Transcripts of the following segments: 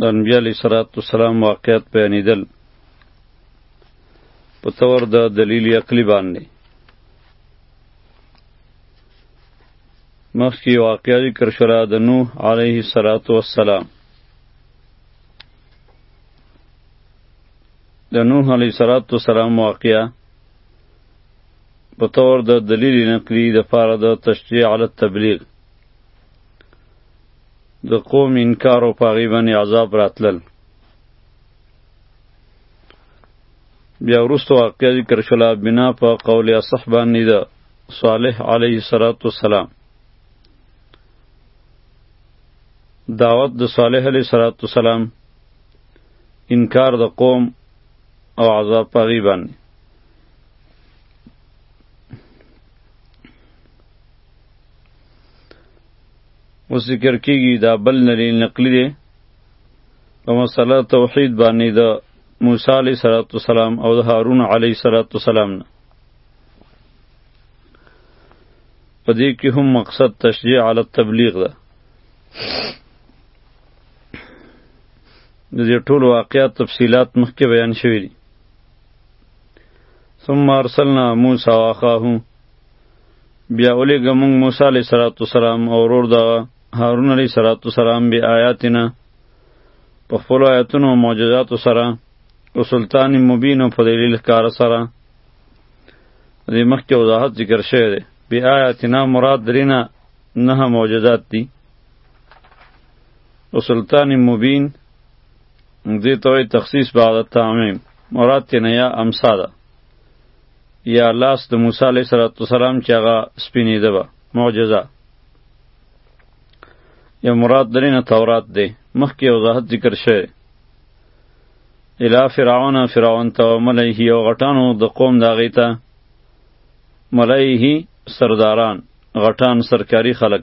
د انبی علی صلوات و سلام واقعیت بیانیدل په تور د دلیل عقلی باندې مخکې واقعیا ذکر شوه د نوح علیه صلوات و سلام د نوح علیه صلوات و سلام واقعیا په طور د دلیل نقلی د پاره د تشریع علی التبلیغ د قوم انکار او پاغي باندې عذاب راتلل بیا وروسته واقعه ذکر شوله بنا په قول اصح باندې ده صالح علیه الصلاۃ والسلام دعوت د صالح علیه الصلاۃ والسلام انکار د قوم او عذاب په هغوی باندې اوس ذکر کیږي دا بل نلی نقلی دی په مسله توحید باندې د موسی علیه صلوات والسلام او د هارون علیه صلوات والسلام نه په دې کې هم مقصد تشجیع علی التبلیغ ده د دې ټول واقعات تفصيلات مخکې بیان شوي دي ثم ارسلنا موسی واخاه بیا ولېږه موږ موسی علیه صلات وسلام او ورور د هارون علیه صلات وسلام بې آیاتنا په خپلو آیاتونو او معجزاتو سره او سلطان مبین او په دلیل ښکار سره د دې مخکې وضاحت ذکر شوی دی بې آیاتنا مراد درې نه نهه معجزات دي او سلطان مبین دې ته وایي تخصیص بعد تعمیم مراد ترې نه یا امسا ده یا لاس د موسی علیه السلام چې هغه سپینېده به معجزه یا مراد درې نه تورات دی مخکې وضاحت ذکر شوی الا فرعون فرعون ته ملئه او غټانو د قوم د هغې ته ملئه سرداران غټان سرکاري خلک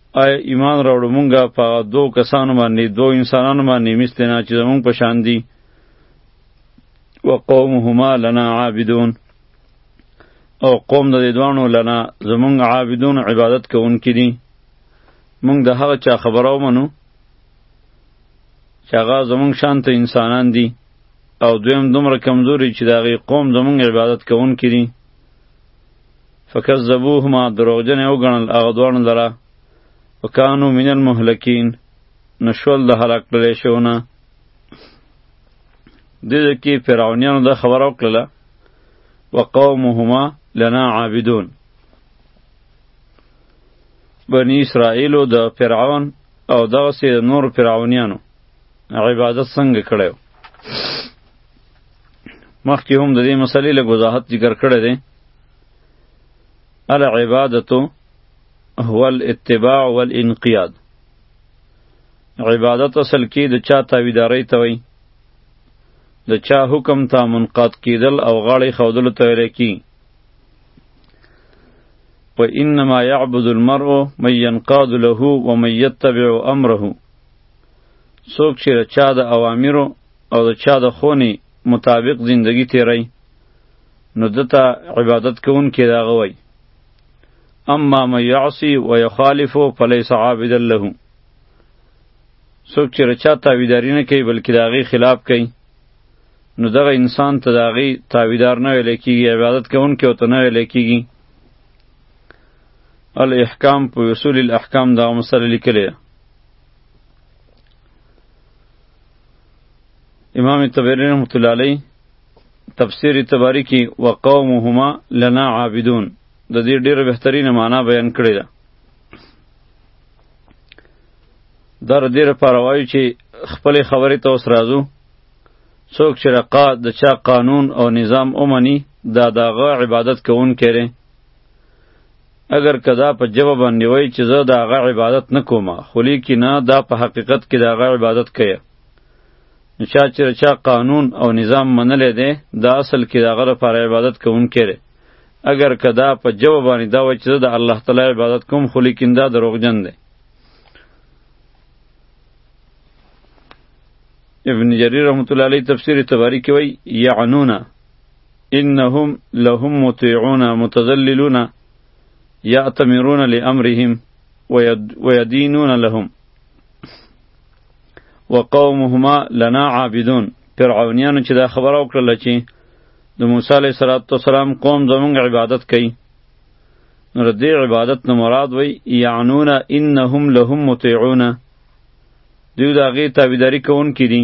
آیا ایمان راوړو مونږه په دو کسانو باندې دو انسانانو باندې مستنا چې زمونږ په شان دي وقومهما لنا عابدون او قوم د دې دوانو لنا زمونږ عابدون عبادت کوونکي دي مونږ د هغه چا خبره ومنو چې هغه زمونږ شان ته انسانان دي او دویم دومره کمزوري چې د هغې قوم زمونږ عبادت کوونکي دي فکذبوهما دروغجن یې وګڼل هغه دواړو لره وکانو من المهلکین نو شول د هلاک کړلی شونه دې ځای کې فرعونیانو دا خبره وکړله وقومهما لنا عابدون بنی اسرائیلو د فرعون او دغسې د نورو فرعونیانو عبادت څنګه کړی مخکې هم د دې مسلې له وضاحت ذکر کړی دی العبادت هو الاتباع والانقیاد عبادت اصل کې د چا تابعداري ته وایي د چا حکم ته منقاد کیدل او غاړې خودلو ته ویل کی و انما يعبد المرء من ينقاد له ومن يتبع امره څوک چې چا د اوامرو او د چا د خونې مطابق زندگی تیری نو دته عبادت کوونکی د هغه وایي اما من یعصی و یخالف فلیس عابدا له څوک چې رچا تاویداری نه کوي بلکې د هغې خلاف کوي نو دغه انسان ته د هغې تاویدار نه ویلی کېږي عبادت کوونکی ورته نه ویلی کېږي الاحکام په اصول الاحکام دغه مسله لیکلې ده امام تبری رحمت الله علی تفسیر تبری کې وقومهما لنا عابدون د دې ډیره بهترینه معنا بیان کړې ده در دې لپاره وایو چې خپلې خبرې ته اوس راځو څوک چې رقا د چا قانون او نظام اومني دا دغه عبادت کوونکی دی اگر که دا په جبه باندې وای چې زه د هغه عبادت نه کوم خو لیکي نه دا په حقیقت کې د هغه عبادت کوي نو چا چې چا قانون او نظام منلی دی دا اصل کې د هغه لپاره عبادت کوونکی دی اگر که دا په جبه باندې دا وای چې زه د الله تعالی عبادت کوم خو لیکن دا دروغجن دی ابن جریر رحمت الله علیه تفسیر تباری کې وای یعنونه انهم لهم مطیعون متذللون یعتمرون لامرهم ویدینون لهم وقومهما لنا عابدون فرعونیانو چې دا خبره وکړله چې د موسی علیه صلات وسلام قوم زمونږ عبادت کوي نو د دې عبادت نه مراد وی یعنون انهم لهم مطیعون دوی د هغې تابعداري کوونکي دي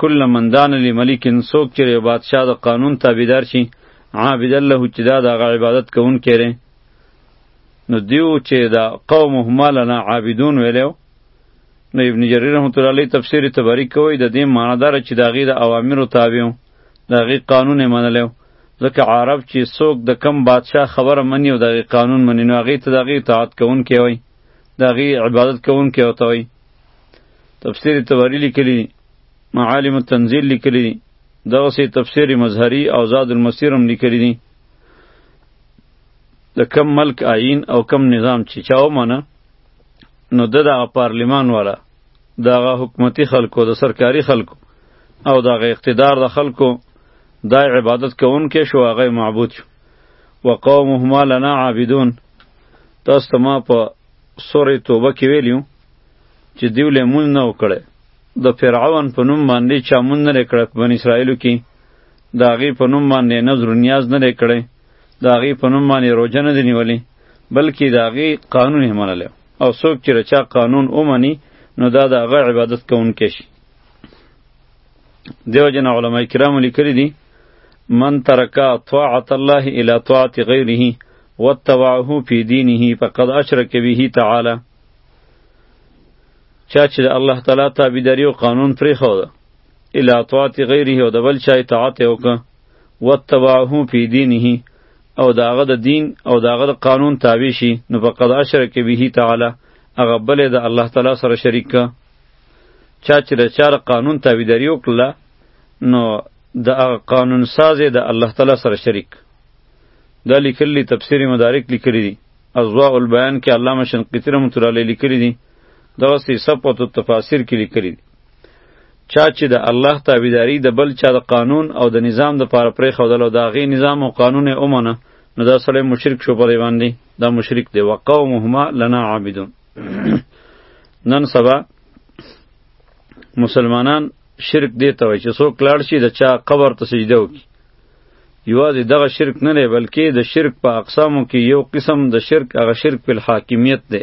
کل من دان لملک څوک چې یو بادشاه د قانون تابعدار شي عابد له چې دا د عبادت کوون کړي نو دیو چې دا قوم همالنا عابدون ویلو نو ابن جریر رحمت الله علیه تفسیر تبری کوي د دې معنی دار چې دا غي د اوامر تابعو دا غي قانون منلو ځکه عرب چې څوک د کم بادشاه خبره مني او دا غي قانون مني نو غي ته دا غي اطاعت کوون کوي دا غي عبادت کوون کوي تفسیر تبری لیکلی معالم التنزیل لیکلی دغه سي تفسیر مظهری او زاد المسیر هم لیکلی دي د کم ملک آئین او کم نظام چې چاو منه نو د دغه پارلیمان والا دغه حکومتي خلکو د سرکاري خلکو او دغه اقتدار د خلکو د عبادت کوونکې شو هغه معبود شو وقومهما لنا عابدون تاسو ته ما په سورې توبه کې ویلیو چې دیو له مونږ نه وکړي د فرعون په نوم باندې چا مونږ نه کړه په بن اسرائیلو کې د هغې په نوم باندې نظر نیاز نه کړي د هغې په نوم باندې روژه نه دی نیولې بلکې د هغې قانون یې منلی او څوک چې رچا قانون ومني نو دا د هغه عبادت کوونکی شي دیو جن علماء کرام لیکلی دي من ترکا طاعت الله الى طاعت غیره واتبعه فی دینه فقد اشرک به تعالی چا چې الله تعالی تابعداري او قانون پرې خو ده الا طاعت غیره او د بل چا اطاعت وکړه واتبعه فی دینه او داغه د دین او داغه د قانون تابع شي نو فقد اشرک به تعالی هغه بل د الله تعالی سره شریک چا چې د چار قانون تابعداري وکړله نو د هغه قانون ساز د الله تعالی سره شریک دا لیکلی تفسیر مدارک لیکلی دي ازواء البیان کې علامه شنقیطی رحمت الله علیه لیکلی دي دغه سی صفات التفاسیر کې لیکلی دي چا چې د الله تابعداري د بل چا د قانون او د نظام د پاره پرې خودلو دا غي نظام او قانون اومنه نو دا سړی مشرک شو په دی باندې دا مشرک دی وقومهما لنا عابدون نن سبا مسلمانان شرک دی ته وایي چې څوک لاړ شي د چا قبر ته سجده وکړي یوازې دغه شرک نه دی بلکې د شرک په اقسامو کې یو قسم د شرک هغه شرک په حاکمیت دی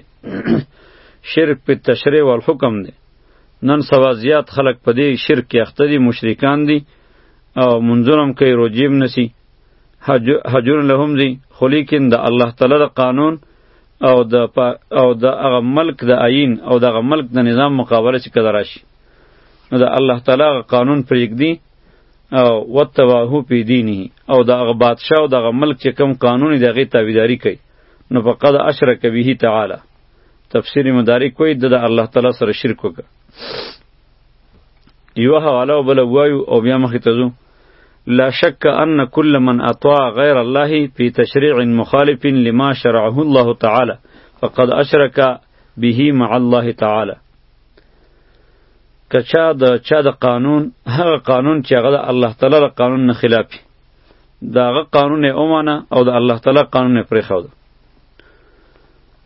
شرک په تشریع او حکم دی نن سبا زیات خلک په دې شرک کې اخته دي مشرکان دي او منځونم کوي روجیم نسی حجر لهم دي خو لیکن د الله تعالی د قانون او د او د هغه ملک د آئین او د هغه ملک د نظام مقابله چې کله راشي نو د الله تعالی هغه قانون پرېږدي او وتباهو پی دینه او د هغه بادشاه او د هغه ملک چې کم قانون دی هغې تابعداري کوي نو فقد اشرک به تعالی تفسیر مدارک کوي د الله تعالی سره شرک وکړه یو حواله وبله وایو او بیا مخې ته ځو لا شک ان كل من اطاع غير الله في تشريع مخالف لما شرعه الله تعالى فقد اشرك به مع الله تعالى کچا د چا د قانون هغه قانون چې هغه د الله تعالی د قانون نه خلاف داغه قانون یې اومانه او د الله تعالی قانون یې پرېښود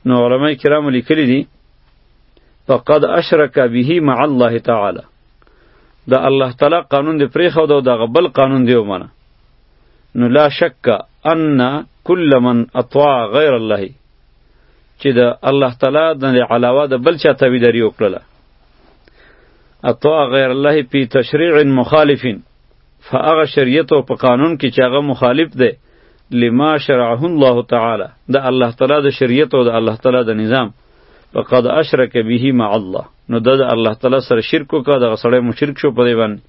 نو علما کرام لیکلي دي فقد اشرک به مع الله تعالی د الله تعالی قانون دی پرې خو دا غبل قانون دی ومنه نو لا شک ان کل من اطاع غیر الله چې د الله تعالی د علاوه د بل چا تابعداري وکړه اطاع غیر الله په تشریع مخالفین فاغه شریعت او په قانون کې چې هغه مخالف دی لما شرعه الله تعالی د الله تعالی د شریعت او د الله تعالی د نظام فقد اشرک به مع الله نو د الله تعالی سره شرک وکړه دغه سړی مشرک شو په دی باندې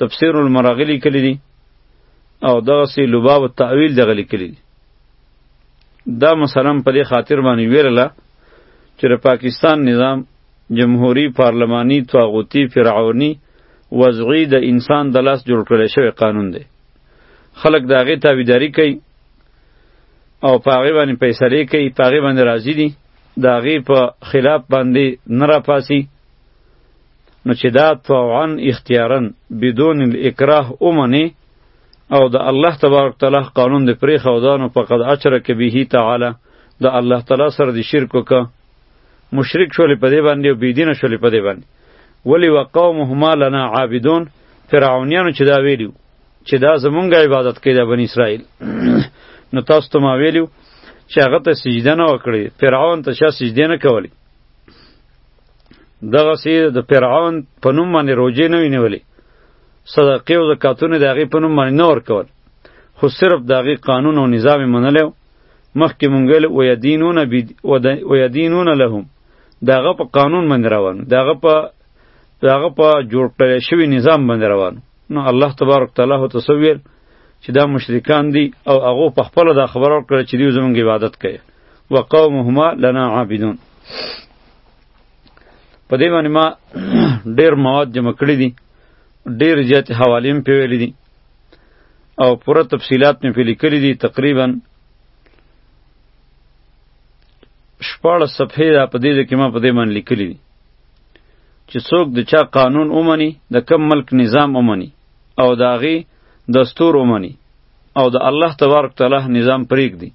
تفسیر المراغلی کلی دی او دغه سی لباب التاویل دغه لیکلی دی دا مثلا په دې خاطر باندې ویرله چې د پاکستان نظام جمهوری پارلمانی طاغوتی فرعونی وضعی د انسان د لاس جوړ کړی شوی قانون دی خلک د هغې تابعداري کوي او په هغې باندې فیصلې کوي په هغې باندې راضي دي د هغې په خلاف باندې نه راپاسي نو چې دا طوعا اختیارا بدون الاکراه ومنې او د الله تبارک تعالی قانون د پرې خودانو فقد اشرک به تعالی د الله تعالی سره د شرک وکړه مشرک شولې په دې باندې او بيدینه شولې په دې باندې ولی وقومهما لنا عابدون فرعونیانو چې دا ویلو چې دا زمونږ عبادت کوي د بنی اسرائیل نو تاسو ته ما ویلو چې هغه ته سجده نه وکړي فرعون ته شا سجده نه کولی دغه سی د فرعون په نوم باندې روجې نه وینولې صدقې او زکاتونه د هغې په نوم باندې نه ورکول خو صرف د هغې قانون او نظام یې منلی مخکې مونږ ویدینون لهم د هغه په قانون باندې روان د هغه په جوړ کړی شوي نظام باندې روان نو الله تبارک تعالی هو تصویر چې دا مشرکان دي او هغه په خپل دا خبر ورکړ چې دوی زمونږ عبادت کوي وقومهما لنا عابدون په دې باندې ما ډیر مواد جمع کړی دي ډیر زیات حوالې هم پیولې دي او پوره تفصيلات مې په لیکلې دي تقریبا شپاړس صفحې را په دې کې ما په دې باندې لیکلې دي چې څوک د چا قانون ومني د کم ملک نظام ومني او د هغې دستور ومني او د الله تبارک تعالی نظام پرېږدي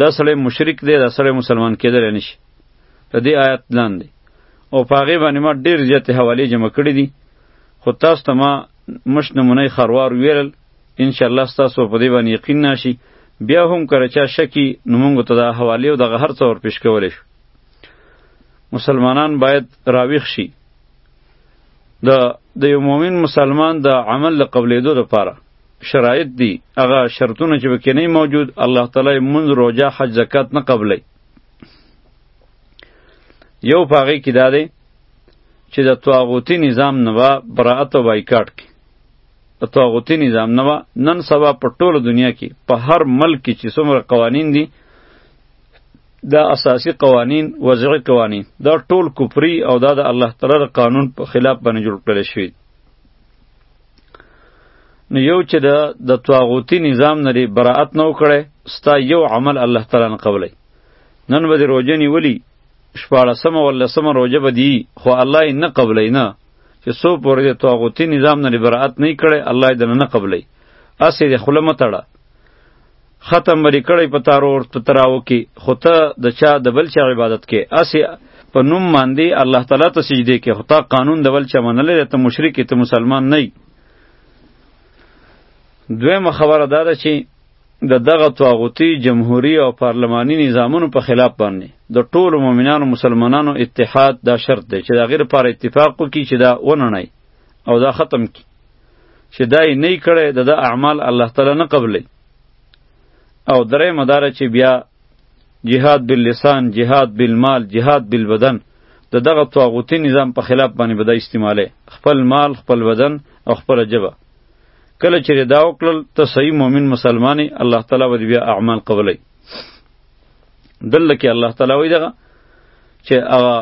دا سړی مشرک دی دا سړی مسلمان کېدلی نه شي د دې آیات لاندې او په هغې باندې ما ډېر زیاتې حوالې جمع کړې دي خو تاسو ته ما مش نمونه خروار ویرل ان شاء الله تاسو په دې باندې یقین ناشي بیا هم کړه چا شکی نو موږ ته دا حواله او دغه هر څور پیش کولې شو مسلمانان باید راویښ شي د د یو مؤمن مسلمان د عمل له قبلېدو لپاره شرایط دي هغه شرطونه چې پکې نه موجود الله تعالی مونږ روزه حج زکات نه قبلې یو پاغې کې دا دی چې د طاغوتی نظام نه و برائت او بایکاټ کې د طاغوتی نظام نه و نن سبا په ټوله دنیا کې په هر ملک کې چې څومره قوانین دي دا اساسی قوانین وضعی قوانین دا ټول کفری او دا د الله تعالی د قانون په خلاف باندې جوړ کړل شوی نو یو چې د د طاغوتی نظام نه لري براءت نه وکړي ستا یو عمل الله تعالی نه قبلای نن به روزه نیولی شپاړسمه ولسمه روزه به دی خو الله نه قبلای نه چې سو پورې د طاغوتی نظام نه لري براءت نه کړي الله دې نه قبلای اسې د خلمه تړه ختم بری کړی په تارور په تراو کې خو ته د چا د بل چا عبادت کې اسی په نوم باندې الله تعالی ته سجده کې خو ته قانون د بل چا منلې ته مشرک ته مسلمان نه دویمه خبره دا ده چې د دغه طاغوتی جمهوری او پارلمانی نظامونو په خلاف باندې د ټولو مؤمنانو مسلمانانو اتحاد دا شرط دی چې دا غیر پر اتفاق وکړي چې دا وننای او دا ختم کړي چې دا یې نه کړی د ده اعمال الله تعالی نه قبلی او درې مداره چې بیا جهاد باللسان جهاد بالمال جهاد بالبدن د دغه طاغوتی نظام په خلاف باندې به دا استعماله خپل مال خپل بدن او خپل جبه کله چې دا وکړل ته صحیح مؤمن مسلمانې الله تعالی به بیا اعمال قبلی دلته کې الله تعالی وایي دغه چې هغه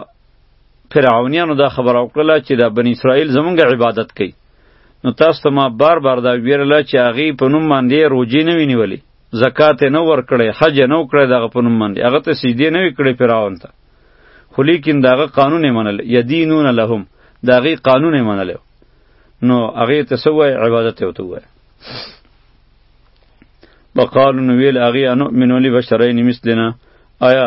فرعونیانو دا خبره وکړله چې دا بنی اسرائیل زمونږ عبادت کوي نو تاسو ته ما بار بار دا ویرله چې هغه په نوم باندې روجي نه وینولې زکات نه ورکړي حج نه وکړي دغه په نوم باندې هغه ته سجدي نه وکړي فرعون ته خو لیکن دغه قانون یې منل یدینون لهم دغه قانون یې منل نو هغه ته سوې عبادت یې وته وقالو نو ویل هغه انو منو لبشرین مثلنا آیا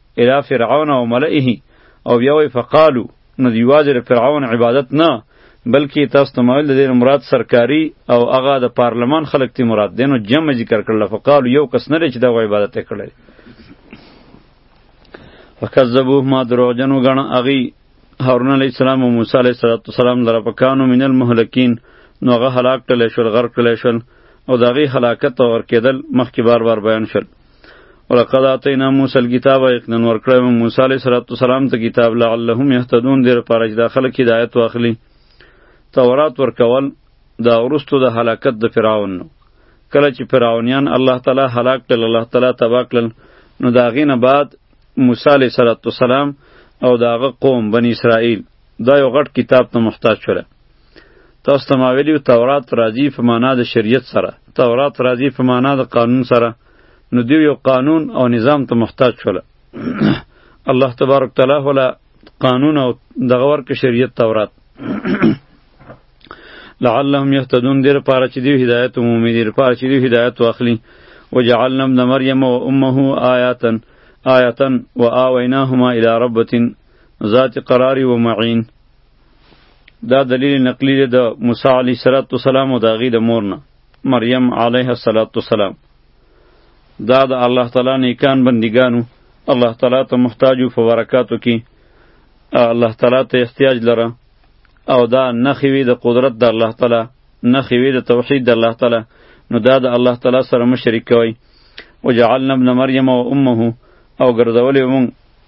الی فرعون او ملئه او بیا وی فقالو نو دیواجه د فرعون عبادت نه بلکې تاسو ته مایل د دې مراد سرکاري او هغه د پارلمان خلک تی مراد دینو جمع ذکر کړل فقالو یو کس نه چې دا عبادت کړل وکذبوه ما دروغجن وګڼه هغوی هارون علیه السلام او موسی علیه السلام لره په کانو من المهلکین نو هغه هلاک کړلی شول غرق کړلی شول او د هغوی هلاکت او ورکېدل مخکې بار بار بیان شول ولقد اتینا موسی الكتاب یقینا ورکړی مو موسی علیه السلام ته کتاب لعلهم یهتدون دیر پاره چې د خلک هدایت واخلي تورات ورکول دا ورستو د هلاکت د فرعون نو کله چې فرعونیان الله تعالی هلاک کړل الله تعالی تبا کړل نو دا غینه بعد موسی علیه السلام او داغه قوم بنی اسرائیل دا یو غټ کتاب ته محتاج شول تاسو ته ما ویلي تورات راځي په معنا د شریعت سره تورات راځي په معنا د قانون سره نو دیو یو قانون او نظام ته محتاج شول الله تبارک تعالی ولا قانون او دغه ورک شریعت تورات لعلهم يهتدون دیر پاره چې دی هدایت عمومي دیر پاره چې دی هدایت واخلي وجعلنا ابن مریم و امه آیاتن آیاتن و آویناهما الی ربتن ذات قراری و معین دا دلیل نقلی دی د موسی علیه صلوات و سلام او د هغې د مور نه مریم علیه صلوات و سلام دا د الله تعالی نیکان بندګانو الله تعالی ته محتاج په برکاتو کې الله تعالی ته احتیاج لره او دا نخې وي د قدرت د الله تعالی نخې وي د توحید د الله تعالی نو دا د الله تعالی سره مشرک کوي وجعلنا ابن مریم و امه او ګرځولې مونږ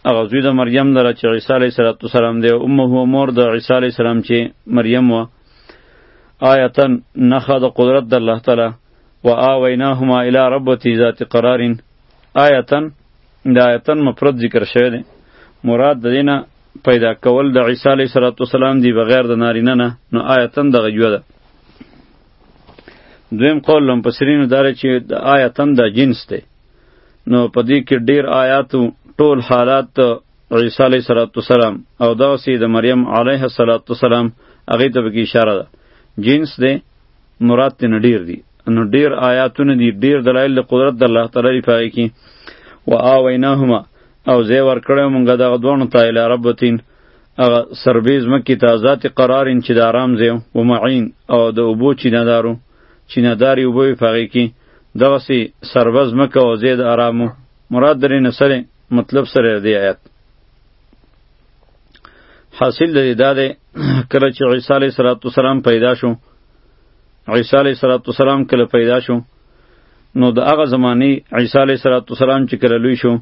هغه زوی د مریم لره چې عیسی علیه السلام دی امه هو مور د عیسی علیه السلام چې مریم و آیتن نخا د قدرت د الله تعالی و آویناهما الی ربوتی ذات قرارین آیتن د آیتن مفرد ذکر شوی دی مراد د دینه پیدا کول د عیسی علیه السلام دی بغیر د نارینه نه نو آیتن دغه جوه ده دویم قول لم پسرینو داره چې د آیتن د جنس دی نو په دې کې ډیر آیاتو ټول حالات عیسی علیه السلام او دا سی د مریم علیه السلام هغه ته به اشاره ده جنس دی مراد ته ډیر دی نو ډیر آیاتونه دي ډیر دلایل د قدرت د الله تعالی دی پای کی و اویناهما او زی ور کړو مونږ دغه دوه ته اله ربتین هغه سربیز مکی ته ذات قرارین چې د آرام زیو و معین او د اوبو چینه دارو چینه داری اوبه وي په هغې کې دغسې سربه ځمکه او ځای د ارامو مراد درې نه سره مطلب سره دی آیات حاصل د دې دا دی کله چې عیسی علیه السلام پیدا شو عیسی علیه السلام کله پیدا شو نو د هغه زمانی عیسی علیه السلام چې کله لوی شو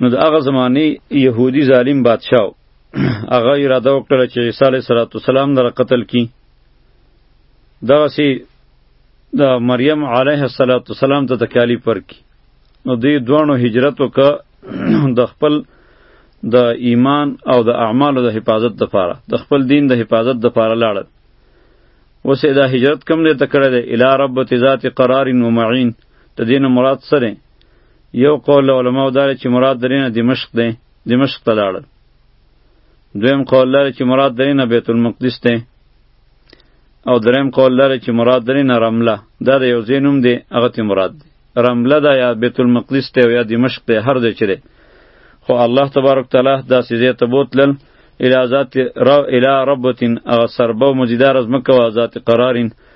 نو د هغه زمانی یهودی ظالم بادشاه هغه اراده وکړه چې عیسی علیه السلام در قتل کی دغه سي د مریم علیه السلام ته تکالیف ورکړي نو دوی دوانو هجرت وکړه د خپل د ایمان او د اعمالو د حفاظت دپاره د خپل دین د حفاظت دپاره لاړل اوس یې دا هجرت کم دی ته کړی دی الی ربت ذات قرار و معین د دین مراد څه دی یو قول علماو دا چې مراد درینه دمشق دی دمشق ته لاړل دویم قول لري چې مراد درې نه بیت المقدس دی او دریم قول لري چې مراد درې نه رمله دا د یو ځای نوم دی هغه ته مراد دی رمله ده یا بیت المقدس دی او یا دمشق دی هر ځای چې دی خو الله تبارک تعالی داسې ځای ته بوتلل الی ذات را الی ربتین هغه سربه او مزیدار ځمکه وه ذات قرارین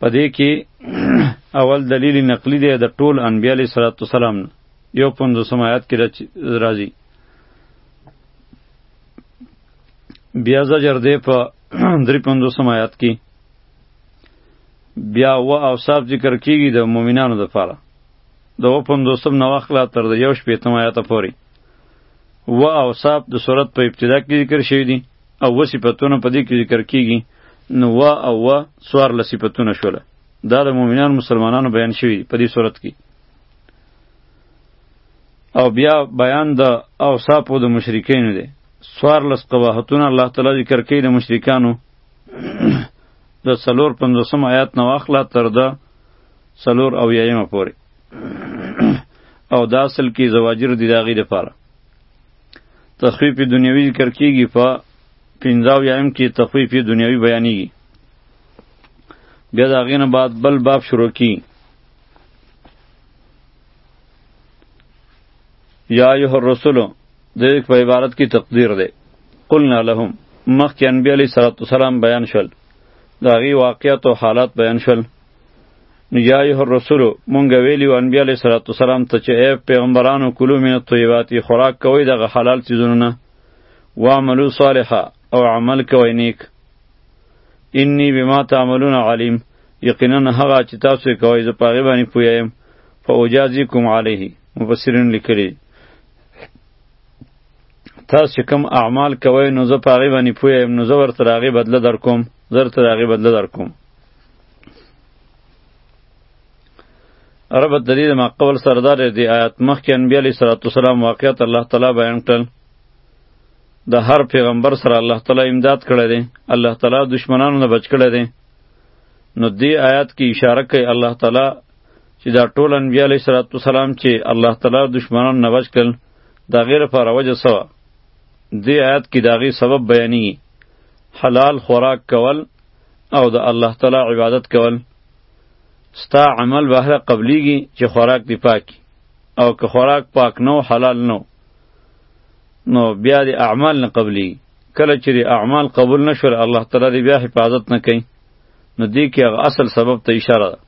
په دې کې اول دلیل نقلی دی د ټول انبیاء علیه صلوات والسلام یو پنځوسم آیات کې راځي بیا زجر دی په درې پنځوسم آیات کې بیا و اوصاف ذکر کیږي د مؤمنانو لپاره د و پنځوسم نه واخله تر د یو شپېتم آیاته پورې و اوصاف د صورت په ابتدا کې ذکر شوي دي او و صفتونه په دې کې ذکر کیږي نو و او و څوار له صفتونه شول دا د مؤمنانو مسلمانانو بیان شوی په دې صورت کې او بیا بیان د اوصافو د مشرکین دی څوار لس قباحتونه الله تعالی ذکر کوي د مشرکانو د څلور پنځوسم آیات نه واخله تر د څلور اویایمه پورې او دا اصل کې زواجر دي د هغې دپاره تخفیف دنیوي ذکر کیږي په پنځاو یایم کې تخفیف دنیوي بیانیږي بیا د هغې نه بعد بل باب شروع کی یا ایه الرسول د یک په عبارت کې تقدیر دی قلنا لهم مخکې انبیاء علیه السلام بیان شول د هغې واقعیت او حالات بیان شول نو یا ایه الرسول مونږ ویلی انبیاء علیه الصلاۃ والسلام ته چې ای پیغمبرانو کلو من الطیبات خوراک کوی دغه حلال چیزونه نه واعملوا صالحا او عمل کوی نیک انی بما تعملون علیم یقینا هغه چې تاسو کوی زه پاغه باندې پویم فوجازیکم علیه مفسرین لیکلی تاسو کوم اعمال کوی نو زه پاغه باندې پویم نو زه ورته راغي بدله در کوم زه ورته راغي بدله در کوم عرب دلیل ما قول سردار دی آیات مخکې انبیاء علیه الصلاۃ والسلام واقعیت الله تعالی بیان کړل د هر پیغمبر سره الله تعالی امداد کړی دی الله تعالی دشمنانو نه بچ کړی دی نو دی آیات کې اشاره کوي الله تعالی چې دا ټول انبیاء علیه الصلاۃ والسلام چې الله تعالی دشمنانو نه بچ کړل دا غیر پر وجه سوا دی آیات کې داغي سبب بیانېږي حلال خوراک کول او د الله تعالی عبادت کول ستا عمل بهره قبلیږي چې خوراک دی پاک او که خوراک پاک نو حلال نو نو بیا دی اعمال نه قبلی کله چې دی اعمال قبول نشول الله تعالی دی بیا حفاظت نه کوي نو دی کې هغه اصل سبب ته اشاره ده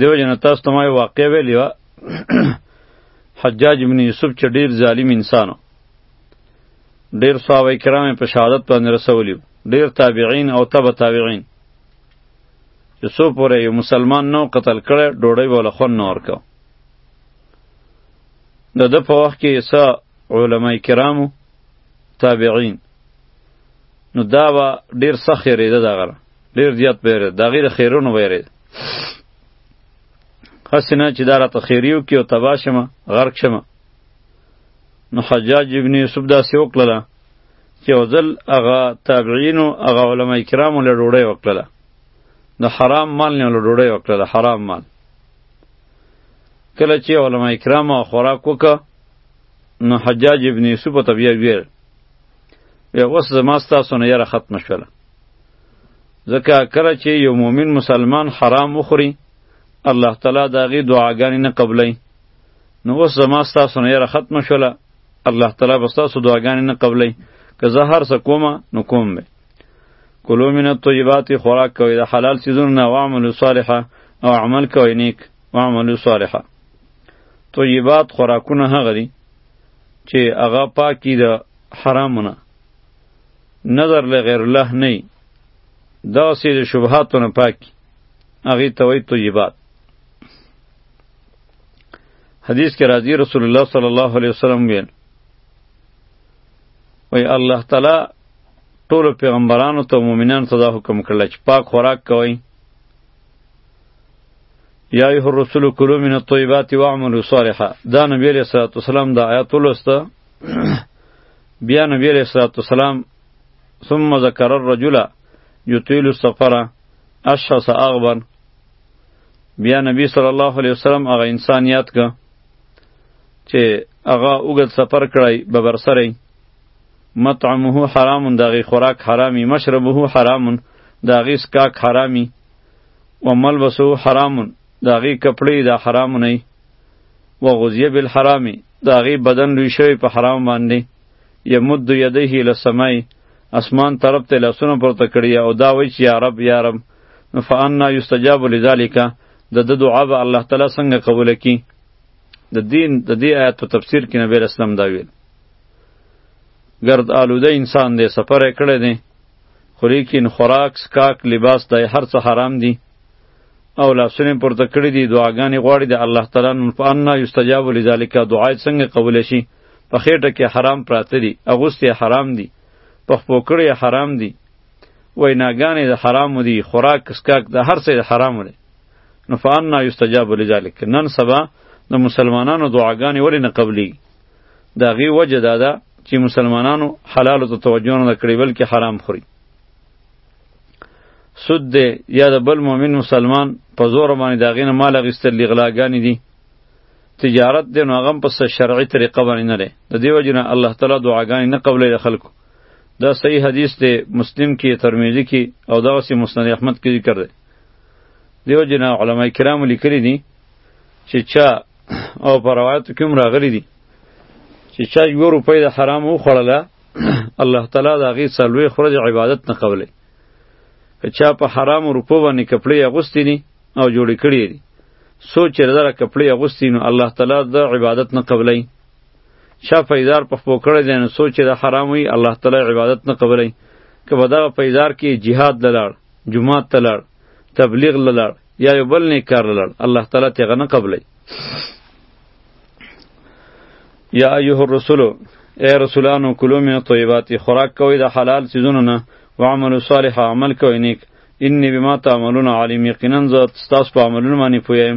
دیو جن تاسو ته ما واقع ویلی و حجاج ابن یوسف چې ډیر ظالم انسانو ډیر صحابه کرام په شهادت باندې رسولی ډیر تابعین او تبع تابعین چې څو پورې یو مسلمان نو قتل کړي ډوډۍ ولا خون نور کو د د په وخت کې سا علما کرامو تابعین نو دا به ډیر سخت یریده دا غره ډیر زیات بیره دا غیر خیرونو بیره حسنه چې دا راته خیریو کې او تباشمه غرق شمه نو حجاج ابن یوسف داسې وکړله چې یو ځل هغه تابعینو هغه علما کرامو له ډوډۍ وکړله د حرام مال نه له ډوډۍ وکړله حرام مال کله چې علما کرام خوراک وکړه نو حجاج ابن یوسف ته بیا ویل بیا اوس زما ستاسو نه یاره ختمه شوله ځکه کله چې یو مؤمن مسلمان حرام وخوري الله تعالی د هغې دعاګانې نه قبلوي نو اوس زما ستاسو نه یره ختم شوله الله تعالی به ستاسو دعاګانې نه قبلوي که زه هر څه کومه نو کوم به کلو من الطیبات خوراک کوئ د حلال څیزونو نه واعملو صالحه او عمل کوئ نیک واعملو صالحه طیبات خوراکونه هغه دي چې هغه پاکي د حرامونه نظر له غیر الله نه دا سې د شبهاتونه پاکي هغه ته وایي طیبات حدیث کې راځي رسول الله صلی الله علیه وسلم ویل وی الله تعالی ټول پیغمبرانو ته مؤمنان صدا حکم کړل چې پاک خوراک کوئ یا ایه الرسول کلو من الطیبات واعملوا صالحا دا نبی علیہ الصلوۃ والسلام دا آیات ولسته بیا نبی علیہ الصلوۃ والسلام ثم ذکر الرجل یطیل السفر اشخص اغبن بیا نبی صلی الله علیه وسلم هغه انسان یاد که چې هغه اوږد سفر کړی به برسره مطعمه حرام د هغې خوراک حرامي مشربه حرام د هغې سکاک حرامي و ملبسه حرام د هغې کپړې د حرام نه و غذیه بالحرام د هغې بدن لوی شوی په حرام باندې یمد یدیه لسمای اسمان طرف ته لاسونه پورته کړی او دا وایي چې یا رب یا رب نو فانا یستجاب لذالک د د دعا به الله تعالی څنګه قبول کی د دین د دې آیات په تفسیر کې نبی اسلام دا ویل گرد آلوده انسان دی سفر کړی دی خو لیکن خوراک سکاک لباس د هر څه حرام دی او لاسونه پورته کړی دی دعاګانې غواړي د الله تعالی نو فانا یستجاب لذالک دعا څنګه قبول شي په خېټه کې حرام پراته دي اغوستې حرام دي په خپوکړې حرام دي ویناګانې د حرامو دي خوراک اسکاک د هر څه د حرامو دی نو فانا یستجاب لذلک نن سبا د مسلمانانو دعاګانې ولې نه قبلي د هغې وجه دا ده چې مسلمانانو حلالو ته توجه نه کړې بلکې حرام خوري سود دی یا د بل مؤمن مسلمان په زور باندې د هغې نه مال اخیستل دي غلاګانې دي تجارت دی نو هغه هم په شرعي طریقه باندې نه دی د دې وجې نه الله تعالی دعاګانې نه قبلوي د خلکو دا صحیح حدیث دی مسلم کې ترمذی کې او دا وسی مسند احمد کې ذکر دی دیو جنا علما کرام لیکلی دي چې چا او پر روایت کې هم راغلی دي چې چا یو روپۍ د حرام وخوړله الله تعالی دا غي سلوي خرج عبادت نه قبلې که چا په حرام روپو باندې کپړې اغوستې دي او جوړې کړې دي سوچ چې دغه کپړې اغوستې نو الله تعالی دا عبادت نه قبلې چا پیزار په خپو کړی دی نو سوچ د حرام وي الله تعالی عبادت نه قبلای که په دغه پیزار کې جهاد للاړ جمعات ته لاړ تبلیغ للاړ یا یو بل نیک کار للاړ الله تعالی تیغه نه قبلای یا ایه الرسول ای رسولانو کلو من طیبات خوراک کوئ د حلال چیزونو نه وعملوا صالحا عمل کوئ نیک انی بما تعملون علیم یقینا زه ستاسو په عملونو باندې پوهیم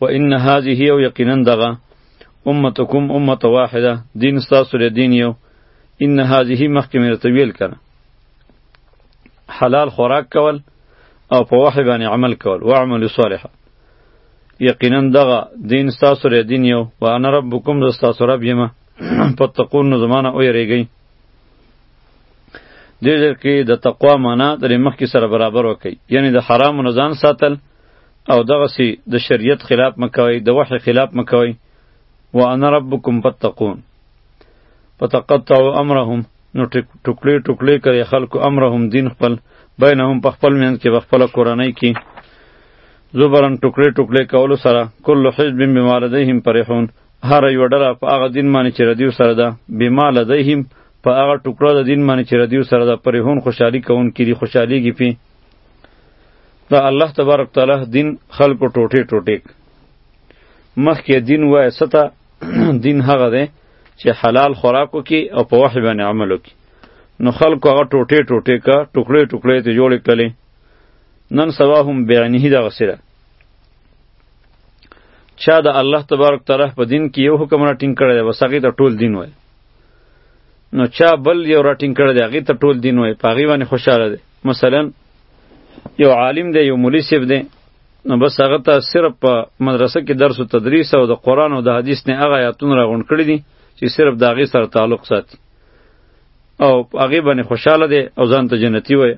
و ان هذه یو یقینا دغه امتکم امه واحده دین ستاسو لري دین یو ان هذه مخکې مې درته ویل کنه حلال خوراک کول او په وحی باندې عمل کول واعملوا صالحا یقینا دغه دین ستاسو لري دین یو وانا ربکم ستاسو رب یمه پتقون زمانه او یریږئ دې ځل کې د تقوا معنا درې مخ کې سره برابر وکي یعنی د حرام نه ځان ساتل او دغه سي د شریعت خلاف مکوي د وحي خلاف مکوي وانا ربکم فتقون فتقطعوا امرهم نو ټوکلي ټوکلي کوي خلکو امرهم دین خپل بینهم په خپل منځ کې خپل کورنۍ کې زبرن ټوکلي ټوکلي کولو سره کل حزب بما لديهم فرحون هر یو ډله په هغه دین باندې چې ردیو سره ده بما لدیهم په هغه ټوکړه د دین باندې چې ردیو سره ده پرې هون خوشحالي کوونکي دي خوشحالېږي پې د الله تبارک تعالی دین خلکو ټوټې ټوټې مخکې دین وایه ستا دین هغه دی چې حلال خوراکو کې او په وحی باندې عملو کې نو خلکو هغه ټوټې ټوټې کا ټوکړې ټوکړې ته جوړې کړلې نن سبا هم بیانې دغسې ده چا د الله تبارک تعالی په دین کې یو حکم را ټینګ کړی دی بس هغې ته ټول دین وای نو چا بل یو را ټینګ کړی دی هغې ته ټول دین وای په هغې باندې خوشحاله دی مثلا یو عالم دی یو مولي صاحب دی نو بس هغه ته صرف په مدرسه کې درس و تدریس او د قرآن او د حدیث نه هغه آیاتونه راغونډ کړي دي چې صرف د هغې سره تعلق ساتي او هغه باندې خوشاله دی او ځان ته جنتی وای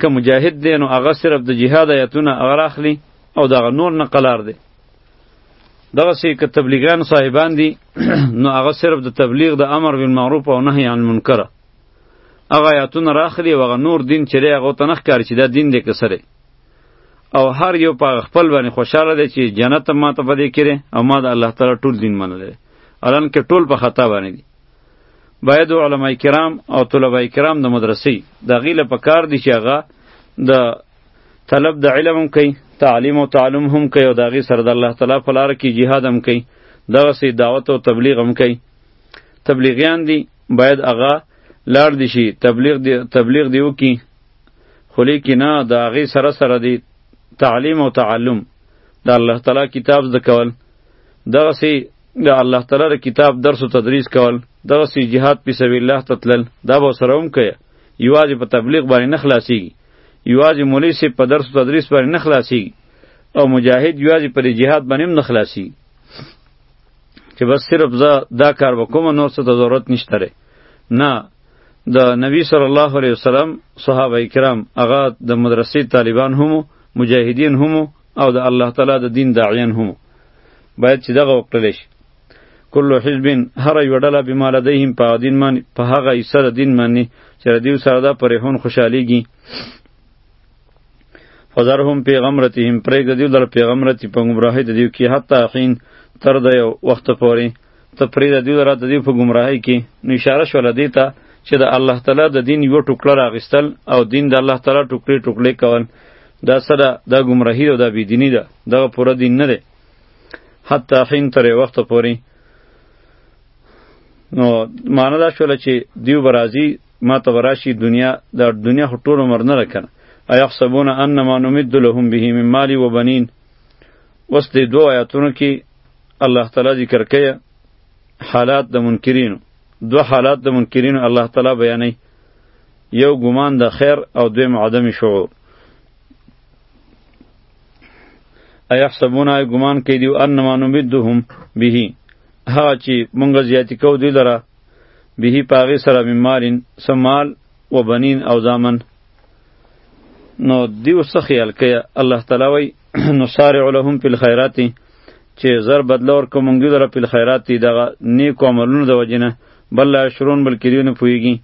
که مجاهد دی نو هغه صرف د جهاد آیتونه هغه اخلي او دغه نور نه قلار دی دغه سي که تبلیغان صاحبان دي نو هغه صرف د تبلیغ د امر بالمعروف او نهی عن المنکر هغه آیتونه راخلي او هغه نور دین چې هغه ته نخ کاری چې دا دین دی که سره او هر یو په خپل باندې خوشاله دی چې جنت ما ته پدې کړي او ما د الله تعالی ټول دین منلی الان کې ټول په خطا باندې دي باید علما کرام او طلبه کرام د مدرسې د هغې له پکار دي چې هغه د طلب د علم هم کوي تعلیم او تعلم هم کوي او د هغې سره د الله تعالی په لاره کې جهاد هم کوي دغسې دعوت او تبلیغ هم کوي تبلیغیان دي باید هغه لاړ دي شي تبلیغ دی تبلیغ دی وکړي خو لیکې نه د هغې سره سره دی تعلیم او تعلم د الله تعالی کتاب زده کول دغسې د الله تعالی د کتاب درس او تدریس کول دغه سی جهاد په سبیل الله تتلل دا به سره هم کوي یوازې په تبلیغ باندې نه خلاصيږي یوازې مولوی سی په درس او تدریس باندې نه خلاصيږي او مجاهد یوازې پر جهاد باندې نه خلاصيږي چې بس صرف زه دا کار وکوم نور څه ته ضرورت نشته ری نه د نبی صلی الله علیه وسلم صحابه کرام هغه د مدرسې طالبان هم مجاهدین هم او د الله تعالی د دین داعیان هم باید چې دغه وکړل شي کل حزب هر یو ډله بما لدیهم په دین باندې په هغه حصه د دین باندې چې ردیو سره دا پرهون خوشحالیږي فزرهم پیغمرتهم پرېږده دیو در پیغمرتی په ګمراهۍ د دیو کې حتی حین تر د یو وخت پورې ته پرېږده دوی لره د دوی په ګمراهۍ کې نو اشاره شوله دې ته چې د الله تعالی د دین یوه ټوکړه راغیستل او دین د الله تعالی ټوکړې ټوکړې کول دا څه ده دا ګمراهي ده او دا بېدیني ده دغه پوره دین نه دی حتی حین تر یو وخته پورې نو معنا دا شوله چې دیو به راځي ما ته به راشي دنیا د دنیا خو ټول عمر نه ده کنه ایحسبون انما نمد لهم به من مال و بنین اوس دې دوه آیاتونو کې الله تعالی ذکر کوي حالات د منکرینو دو حالات د منکرینو الله تعالی بیانوي یو ګمان د خیر او دویم عدم شعور ایحسبون ای ګمان کوي دی انما نمدهم به ها چې مونږ زیاتی کو دی لره به پاغه سره ممالین سمال و بنین او زامن نو دیو څه خیال کوي الله تعالی وای نو سارع لهم فی الخیرات چې زر بدله ورکو مونږ دوی لره په خیرات دی دغه نیکو عملونو د وجې نه بل لا یشعرون بلکې دوی نه پوهېږي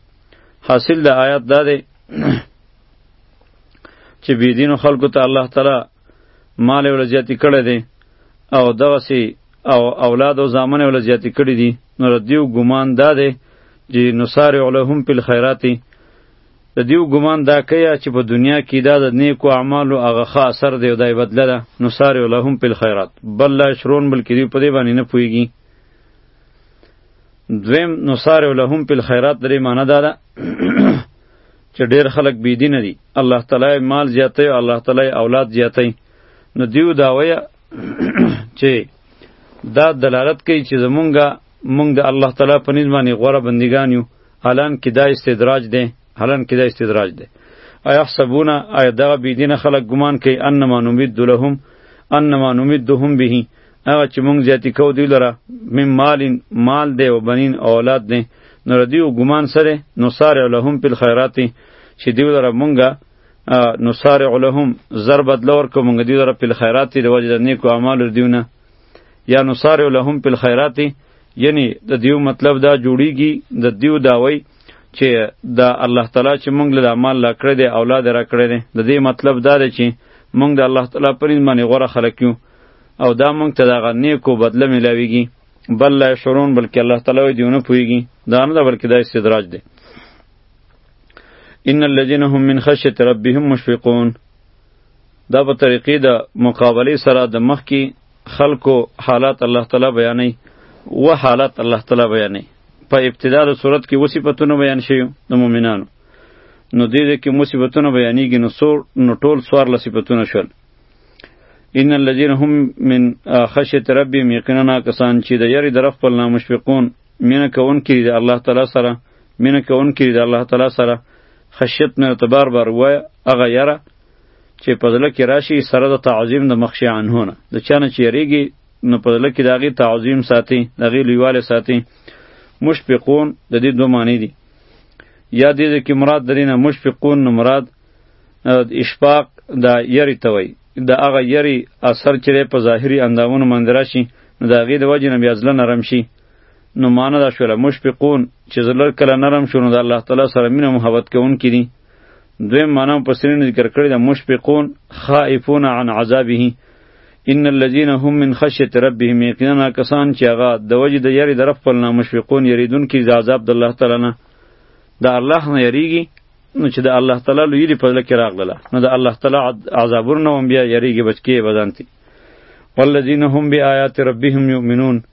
حاصل د آیات دا دی چې بېدینو خلکو ته الله تعالی مال یې ورله زیاتې کړی دی او دغسې او اولاد او زامن یې ورله زیاتې کړي دي نو د دیو ګمان دا دی چې نسارع لهم په الخیرات د دیو ګمان دا کیا چې په دنیا کې دا د نیکو اعمالو هغه ښه اثر دی او دای بدله ده نو سارع لهم په الخيرات بل لا شرون بلکې دی په دې باندې نه پويږي دویم نو سارع لهم په الخيرات درې معنی دا ده چې ډیر خلک بی دین دي الله تعالی مال زیاتې او الله تعالی اولاد زیاتې نو دیو دا ویا چې دا دلالت کوي چې زمونږه مونږ د الله تعالی په نسبت باندې غوړه بندگان یو الان کې دا استدراج دی الان کې دا استدراج دی ايحسبون اي دغه بيدین خلک ګمان کوي انما نمد لهم انما نمدهم به هغه چې مونږ زیاتی کو دی لره من مالین مال دی او بنین اولاد دی نو ردی او ګمان سره نو سارع لهم په خیرات چې دی لره مونږه نو سارع لهم ضربت لور کو مونږ دی لره په خیرات دی وجه نیکو اعمال دیونه یا نصارع لهم په الخيرات یعنی د دیو مطلب دا جوړیږي د دیو داوی چې دا الله تعالی چې مونږ له مال لا کړی دی اولاد را کړی دی د دې مطلب دا دی چې مونږ د الله تعالی پر باندې غوره خلک یو او دا مونږ ته دغه نیکو بدله ملاویږي بل لا شرون بلکې الله تعالی وی دیونه پویږي دا نه دا بلکې دا استدراج دی ان الذين هم من خشيه ربهم مشفقون دا په طریقې د مقابله سره د مخ کې خلکو حالات الله تعالی بیانې و حالات الله تعالی بیانې په ابتدا د صورت کې وصفتونه بیان شي د مؤمنانو نو دې دې کې مصیبتونه بیانېږي نو سور نو ټول سوار لصفتونه شول ان الذين هم من خشيه ربهم يقينا کسان چې د یری درف په نامشفقون مینه کوونکي د الله تعالی سره مینه کوونکي د الله تعالی سره خشیت نه ته بار بار وایه هغه یره چې په زړه کې راشي سره د تعظیم د مخشي عنه نه د چا نه چې یریږي نو په زړه کې د هغې تعظیم ساتي د هغې لویوالی ساتي مشفقون د دې دوه معنی دي یا دې کې مراد درې نه مشفقون نه مراد اشفاق د یری ته وایي د هغه یری اثر چې په ظاهري اندامونو باندې راشي نو د هغې د وجې نه بیا زړه نرم شي نو معنا دا شوله مشفقون چې زلر کله نرم شو نو د الله تعالی سره مینه محبت کوونکي دي دویم معنا په سرین ذکر کړی د مشفقون خائفون عن عذابه ان الذين هم من خشيه ربهم یقینا کسان چې هغه د وجه د یری درف په نه مشفقون یریدون کې د عذاب د الله تعالی نه د الله نه یریږي نو چې د الله تعالی لوی دی په لکه راغله نو د الله تعالی عذابونه هم بیا یریږي بچکی بدانتی والذین هم بیاات ربهم یؤمنون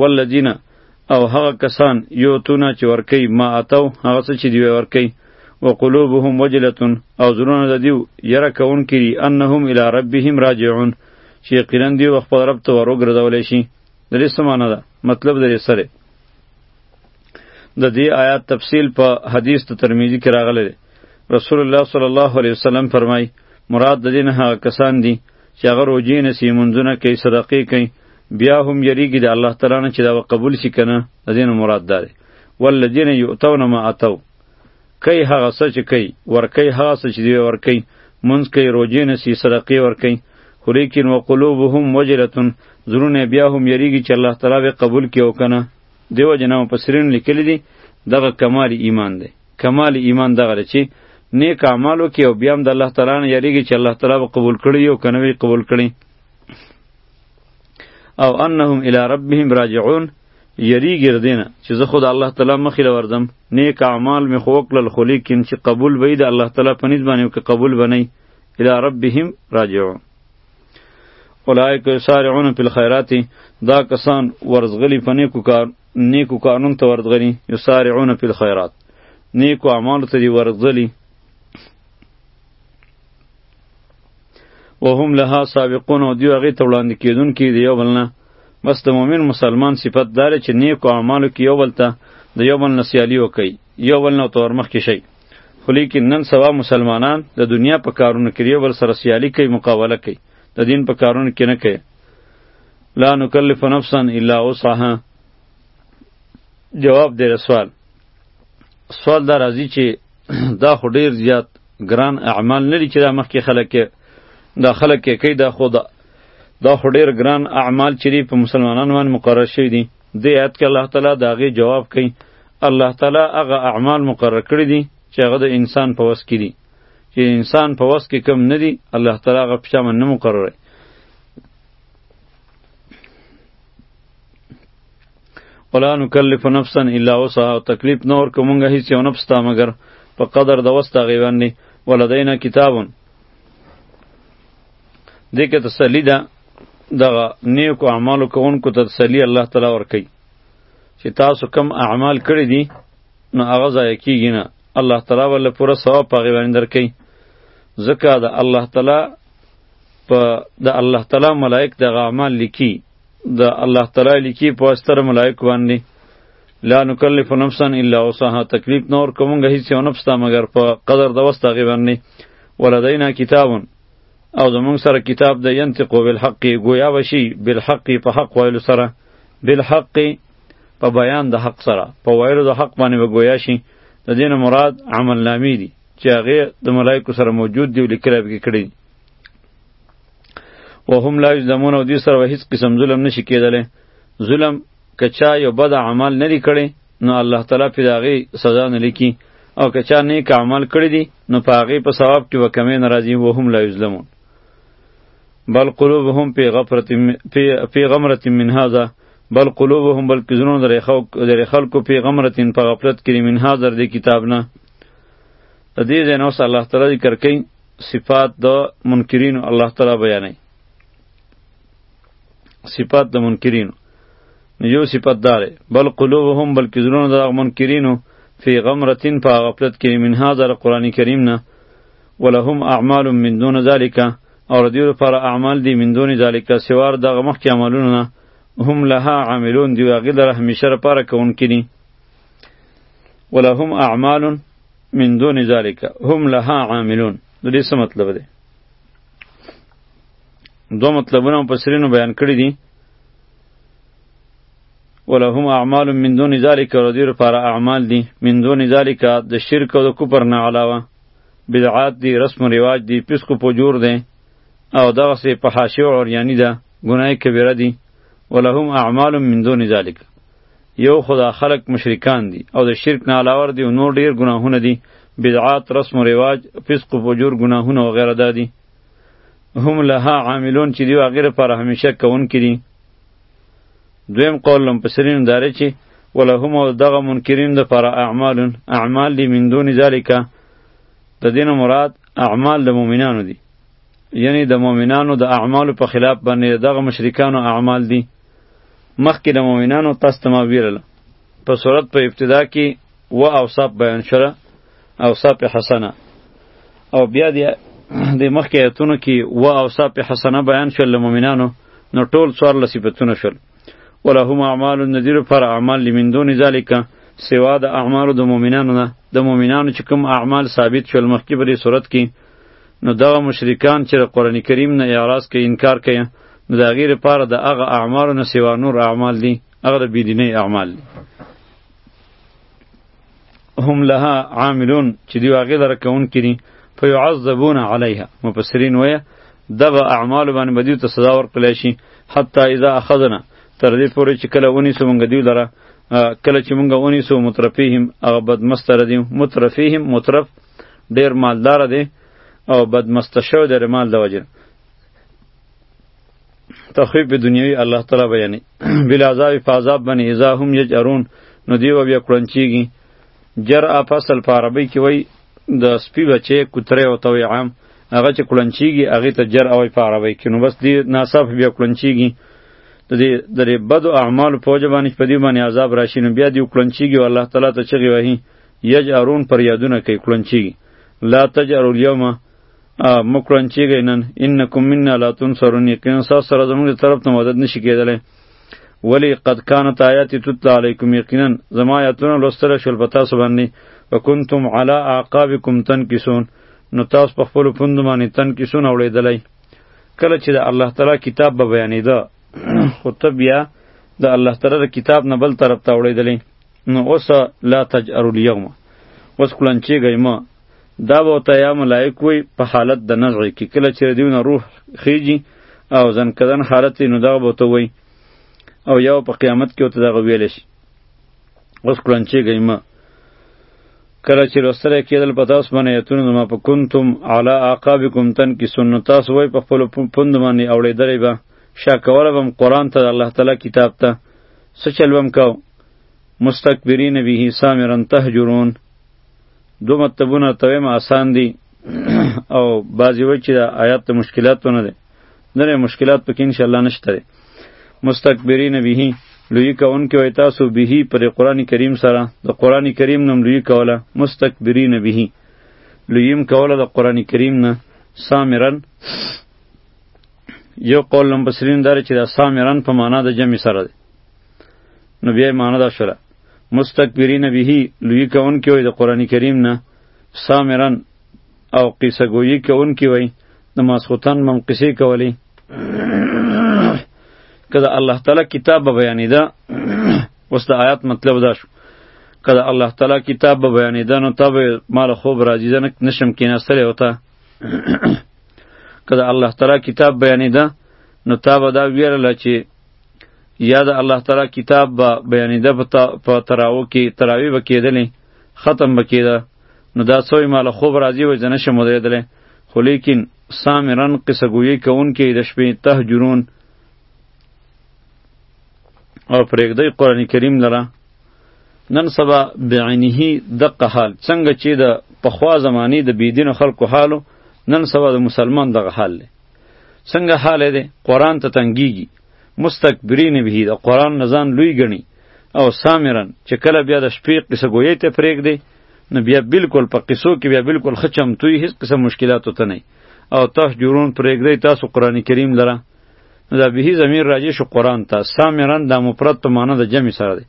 والذین او هغه کسان یو تونه چې ورکی ما اتو هغه څه چې دی ورکی وقلوبهم وجلتون او زړونه د دیو یره کون کړي انهم الی ربهم راجعون چې یقینا دی خپل رب ته وروګرځول شي د دې سمانه ده مطلب د دې سره د دې آیات تفصیل په حدیث ته ترمذی کې راغلی دی رسول الله صلی الله علیه وسلم فرمای مراد د دین هغه کسان دي چې هغه روجې نسی منځونه کوي صدقې کوي بیا هم یریږي د الله تعالی نه چې دا قبول شي کنه ازین مراد دار والذین یؤتون ما اتو کای هغه څه چې کوي ورکای هغه څه چې دی ورکای منځ کوي روزې نه سي صدقې ورکای خو لیکن وقلوبهم وجلتون زرونه بیا هم یریږي چې الله تعالی به قبول کیو کنه دیو جنا مفسرین لیکلی دي دغه کمال ایمان دی کمال ایمان دغه چې نیک اعمالو کې او بیا هم د الله تعالی نه یریږي چې الله تعالی به قبول کړي او کنه قبول کړي او انهم الی ربهم راجعون یریږي له دې نه چې زه خو د الله تعالی مخې له ورځم نیک اعمال مې خو وکړل خو لیکن چې قبول به یې د الله تعالی په نیز باندې که قبول به نه الی ربهم راجعون اولئک یسارعون فی الخیرات دا کسان ورزغلی په نیکو کار نیکو کارونو ته ورزغلی یسارعون فی الخیرات نیکو اعمالو ته دی ورزغلی وهم لها سابقون او دیو هغې ته وړاندې کېدونکي د یو بل نه بس د مؤمن مسلمان صفت دا دی چې نیکو اعمالو کې یو بل ته د یو بل نه سیالي وکړي یو بل نه ورته ورمخکې شي خو لیکن نن سبا مسلمانان د دنیا په کارونو کې یو بل سره سیالي کوي مقابله کوي د دین په کارونو کې نه کوي لا نکلف نفسا الا وسعها جواب دی سوال سوال دا راځي چې دا خو ډیر زیات ګران اعمال نه دي چې دا مخکې خلک کې دا خلک کې کوي دا خو دا دا خو ډیر ګران اعمال چې دي په مسلمانانو باندې مقرر شوي دي دې آیت کې الله تعالی دا غي جواب کوي الله تعالی هغه اعمال مقرر کړی دي چې هغه د انسان په وس کې دي چې انسان په وس کې کم نه دي الله تعالی هغه پښامن نه مقرره ولا نکلف نفسا الا وسعها تکلیف نور کومګه هیڅ یو نفس تا مگر په قدر د وستا غیوانی ولدینا کتابون دغه تسلی ده دغه نیکو اعمالو کوونکو ته تسلی الله تعالی ورکي چې تاسو کم اعمال کړی دي نو هغه ځای کیږي نه الله تعالی ول پوره ثواب پغی باندې درکې زکه ده الله تعالی په د الله تعالی ملائک د اعمال لیکي د الله تعالی لیکي په استر ملائک باندې لا نکلف نفسا الا وسعها تکلیف نور کومګه هیڅ یو نفس ته مگر په قدر د وسته غي باندې ولدینا کتابون او زمونږ سره کتاب د ینطق بالحق گویا وشي بالحق په حق ویلو سره بالحق په بیان د حق سره په ویلو د حق باندې به گویا شي د دین مراد عمل نامی دي چې هغه د ملائکو سره موجود دی او لیکل به کړی وهم لا یظلمون او دې سره به هیڅ قسم ظلم نشي کېدلی ظلم که چا یو بد عمل نه دی کړی نو الله تعالی پې د هغې سزا نه لیکي او که چا نیک عمل کړی دی نو په هغې په ثواب کې به کمی نه راځي وهم لا یظلمون بل قلوبهم پی غفرت پی غمرت من هذا بل قلوبهم بل کزنون در خلق در خلق پی غمرت په غفلت کې من هذا د کتاب نه د دې ځای نه اوس الله تعالی ذکر کوي صفات د منکرینو الله تعالی بیانوي صفات د منکرینو نو یو صفت دار بل قلوبهم بلکې زړونه د هغه منکرینو فی غمرتین په غفلت کې من هذا قرآن کریم نه ولهم اعمال من دون ذلک او ردیو لپاره اعمال دی من دون ذلک سوار دغه مخکې عملونه نه هم لها عاملون دی هغې لره همیشه لپاره کوونکي دي ولهم اعمال من دون ذالک هم لها عاملون نو دې څه مطلب دی دو مطلبونه په سرینو بیان کړی دي ولهم اعمال من دون ذالک او دې لپاره اعمال دي من دون ذالک د شرک او د کفر نه علاوه بدعات دي رسم و رواج دي پسکو پجور دي او دغه سي په حاشیه او یعنی ده ګناه کبیره دي ولهم اعمال من دون ذالک یو خو دا خلک مشرکان دي او د شرک نه علاوه دي نور ډیر ګناهونه دي بدعات رسم و رواج فسق و فجور ګناهونه و غیره دادي هم لها عاملون چې دی هغه پر همیشه کون کړي دویم قول لم پسرین داره چې ولهم او دغه منکرین د پر اعمال اعمال دی من دون ذالک د دین مراد اعمال د مؤمنانو دي یعنی د مؤمنانو د اعمالو په خلاف باندې دغه مشرکانو اعمال دي مخکې د مؤمنانو تاسو ته ما ویلله په صورت په ابتدا کې و اوصاف بیان شوه اوصاف حسنه او بیا د د مخکې آیتونو کې و اوصاف حسنه بیان شول له مؤمنانو نو ټول څوارلس صفتونه شول ولهم اعمال ندیر پر اعمال لمن دون ذالک سوا د اعمالو د مؤمنانو نه د مؤمنانو چې کوم اعمال ثابت شول مخکې په دې صورت کې نو دغه مشرکان چې قرآن کریم نه اعراض کوي انکار کوي نو د هغې لپاره د هغه اعمالو نه سوا نور اعمال دي هغه د بېدینۍ اعمال دي هم لها عاملون چې دوی هغې لره کوونکي دي فیعذبون علیها مفسرین وایه دغه اعمال باندې به دوی ته سزا ورکړلی شي حتی اذا اخذنا تر دې پورې چې کله ونیسو موږ دوی لره کله چې موږ ونیسو مترفیهم هغه بدمسته ردیم مترفیهم مترف ډیر مالدار دی او بدمست شوی دی مال د وجه تخویب دنیوی الله تعالی بیانی بل عذاب په عذاب باندې اذا هم یجرون نو دی و بیا کړنچیږي جر افصل په عربی کې وای د سپی بچي کوتره او توی عام هغه چې کړنچیږي هغه ته جر او په عربی کې نو بس دی ناصف بیا کړنچیږي د دې د بد اعمال په وجه باندې په دې باندې عذاب راشي نو بیا دی کړنچیږي او الله تعالی ته چغي وایي یجارون پر یادونه کوي کړنچیږي لا تجارو الیوم مو کړنچیږي نن انکم منا لا تنصرون یقینا تاسو سره زموږ طرف ته مدد نشي کېدلی ولی قد کانت آیاتی تتلا علیکم یقینا زما آیاتونه لوستل شول په تاسو باندې وکنتم علی اعقابکم تنکسون نو تاسو په خپل پوند باندې تنکسون اوړېدلی کله چې د الله تعالی کتاب به بیانېده خو ته بیا د الله تعالی کتاب نه بل طرف ته اوړېدلی نو اوس لا تجأروا اليوم اوس کلنچېږئ مه دا به ورته یا ملایک وي په حالت د نزع کې کله چې د دوی نه روح خیږي او ځنکدن حالت یې نو دغه به ورته وایي او یا په قیامت کې ورته دغه ویلی شي اوس کلنچېږئ مه کله چې لوستلی کېدل په تاسو باندې ایتونه زما په کنتم علی عقابکم تنکسون نو تاسو وایي په خپلو پوندو باندې اوړېدلی به شا کولی به هم قرآن ته د الله تعالی کتاب ته څه چل به هم کوو مستكبرين به سامرا تهجرون دو مطلبونه تویم آسان دي او بعضی وایي چې دا آیات د مشکلاتو نه دی نه مشکلات پکې ان شاء الله نشته دی مستكبرين به لوی کون کې وای تاسو به پر قران کریم سره د قران کریم نوم لوی کوله مستكبرين به لویم کوله د قران کریم نه سامرن یو قول لمبسرین داره چې د سامرن په معنا د جمع سره دی نو بیا معنی دا شوله مستکبرین به لوی کون کې وي د قران کریم نه سامرن او قصه گویی کون کې وي د ماسختن مم قصې کولی کله الله تعالی کتاب به بیانې ده اوس د آیات مطلب دا شو کله الله تعالی کتاب به بیانې ده نو تب مال خوب راځي نه نشم کیناستلې وته کله الله تعالی کتاب بیانې ده نو تا به دا ویرله چې یا د الله تعالی کتاب به بیانیده په تراو کې تراوی به کېدلې ختم به کېده نو دا سوی مال خوب راځي و جنه شم ودرېدلې خو لیکن سامرن قصه گویی کوونکې د شپې تهجرون او پرېږدی قرآن کریم لره نن سبا بعینه دقه حال څنګه چې د پخوا زمانی د بيدینو خلکو حالو نن سبا د مسلمان دغه حال دی څنګه حال دی قرآن ته تنګیږي مستکبرین به د قرآن نه ځان لوی ګڼي او سامرن چې کله بیا د شپې قصه ګویې ته پرېږدي نو بیا بالکل په قصو کې بیا بالکل ښه چمتوي هیڅ قسم مشکلاتو ته نه او تاسو جورون پرېږدئ تاسو قرآن کریم لره نو دا به ضمیر راجع شو قرآن ته سامرن دا مفرد په معنی د جمع سره دی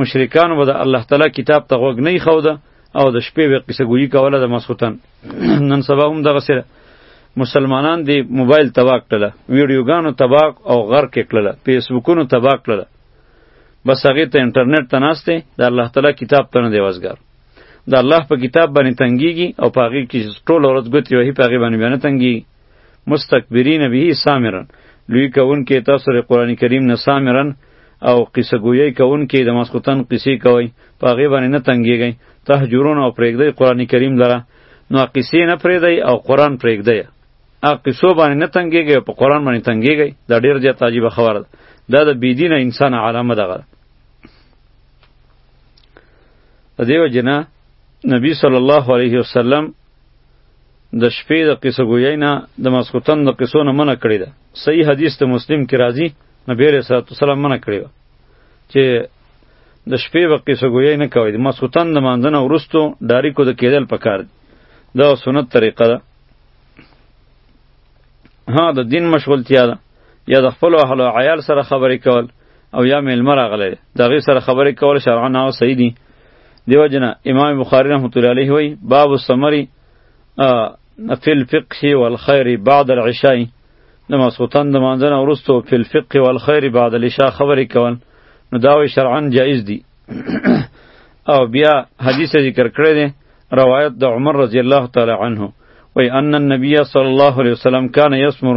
مشرکان به د الله تعالی کتاب ته غوږ نه ښوده او د شپې به قصه ګویي کوله د مسخوتن نن سبا هم دغه سره مسلمانان دی موبایل تباک کړل ویډیوګانو تباک او غرق کړل فیسبوکونو تباک کړل بس هغه ته انټرنیټ ته ناشته د الله تعالی کتاب ته نه دی وزګار د الله په کتاب باندې تنګیږي او په هغه کې ټول ورځ ګوتې وهي په هغه باندې بیا نه تنګیږي مستكبرین به سامرن لوی کوونکې تاسو د قرآن کریم نه سامرن او قصه گویی کوونکې د ماسخوتن قصې کوي په هغې باندې نه تنګېږئ تهجرون او پرېږدئ قرآن کریم لره نو قصې نه پرېږدئ او قرآن پرېږدئ هغه قصو باندې نه تنګېږئ او په قرآن باندې تنګېږئ دا ډېر زیات عجیبه خبره ده دا د بېدینه انسان علامه دغه ده دیو جنا نبی صلی الله علیه وسلم د شپې د قصه ګویۍ نه د ماسخوتن د قصو نه منع کړې ده صحیح حدیث د مسلم کې راځي نبی علیه الصلاه والسلام منع کړې وه چې د شپې به قصه ګویۍ نه کوئ د ماسخوتن د لمانځه نه وروستو ډاریکو د کېدل پکار دي دا سنت طریقه ده ها د دین مشغولتیا ده یا د خپلو اهلو عیال سره خبرې کول او یا میلمه راغلی دی د هغې سره خبرې کول شرعا هغه صحیح دي دیو جنا امام بخاری رحمت الله علیه وی باب الثمر فی الفقه والخیر بعد العشاء د ماسخوتن د مانځنه ورستو فی الفقه والخیر بعد العشاء خبرې کول نو دا وی شرعا جایز دی او بیا حدیث ذکر کړی دی روایت د عمر رضی الله تعالی عنه وی ان النبی صلی الله علیه وسلم کان یسمر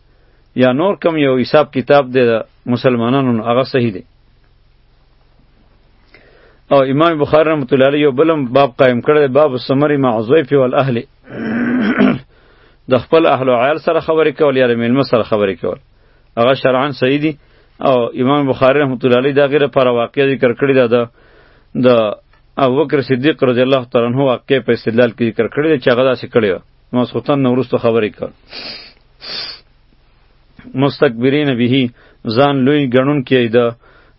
یا نور کم یو حساب کتاب دی د مسلمانانو نو هغه صحیح دی او امام بخاری رحمت الله علیه یو بلم باب قائم کړی باب السمر مع ضیف والاهل د خپل اهل او عیال سره خبرې کول یا د میلمه سره خبرې کول هغه شرعا صحیح دی او امام بخاری رحمت الله علیه دا غیره پر واقع ذکر کړی دا د ابوبکر صدیق رضی الله تعالی عنہ واقع په استدلال کې ذکر کړی چې هغه داسې کړی ماسوتن نه وروسته خبرې کړ مستكبرین به ځان لوی ګڼون کې ده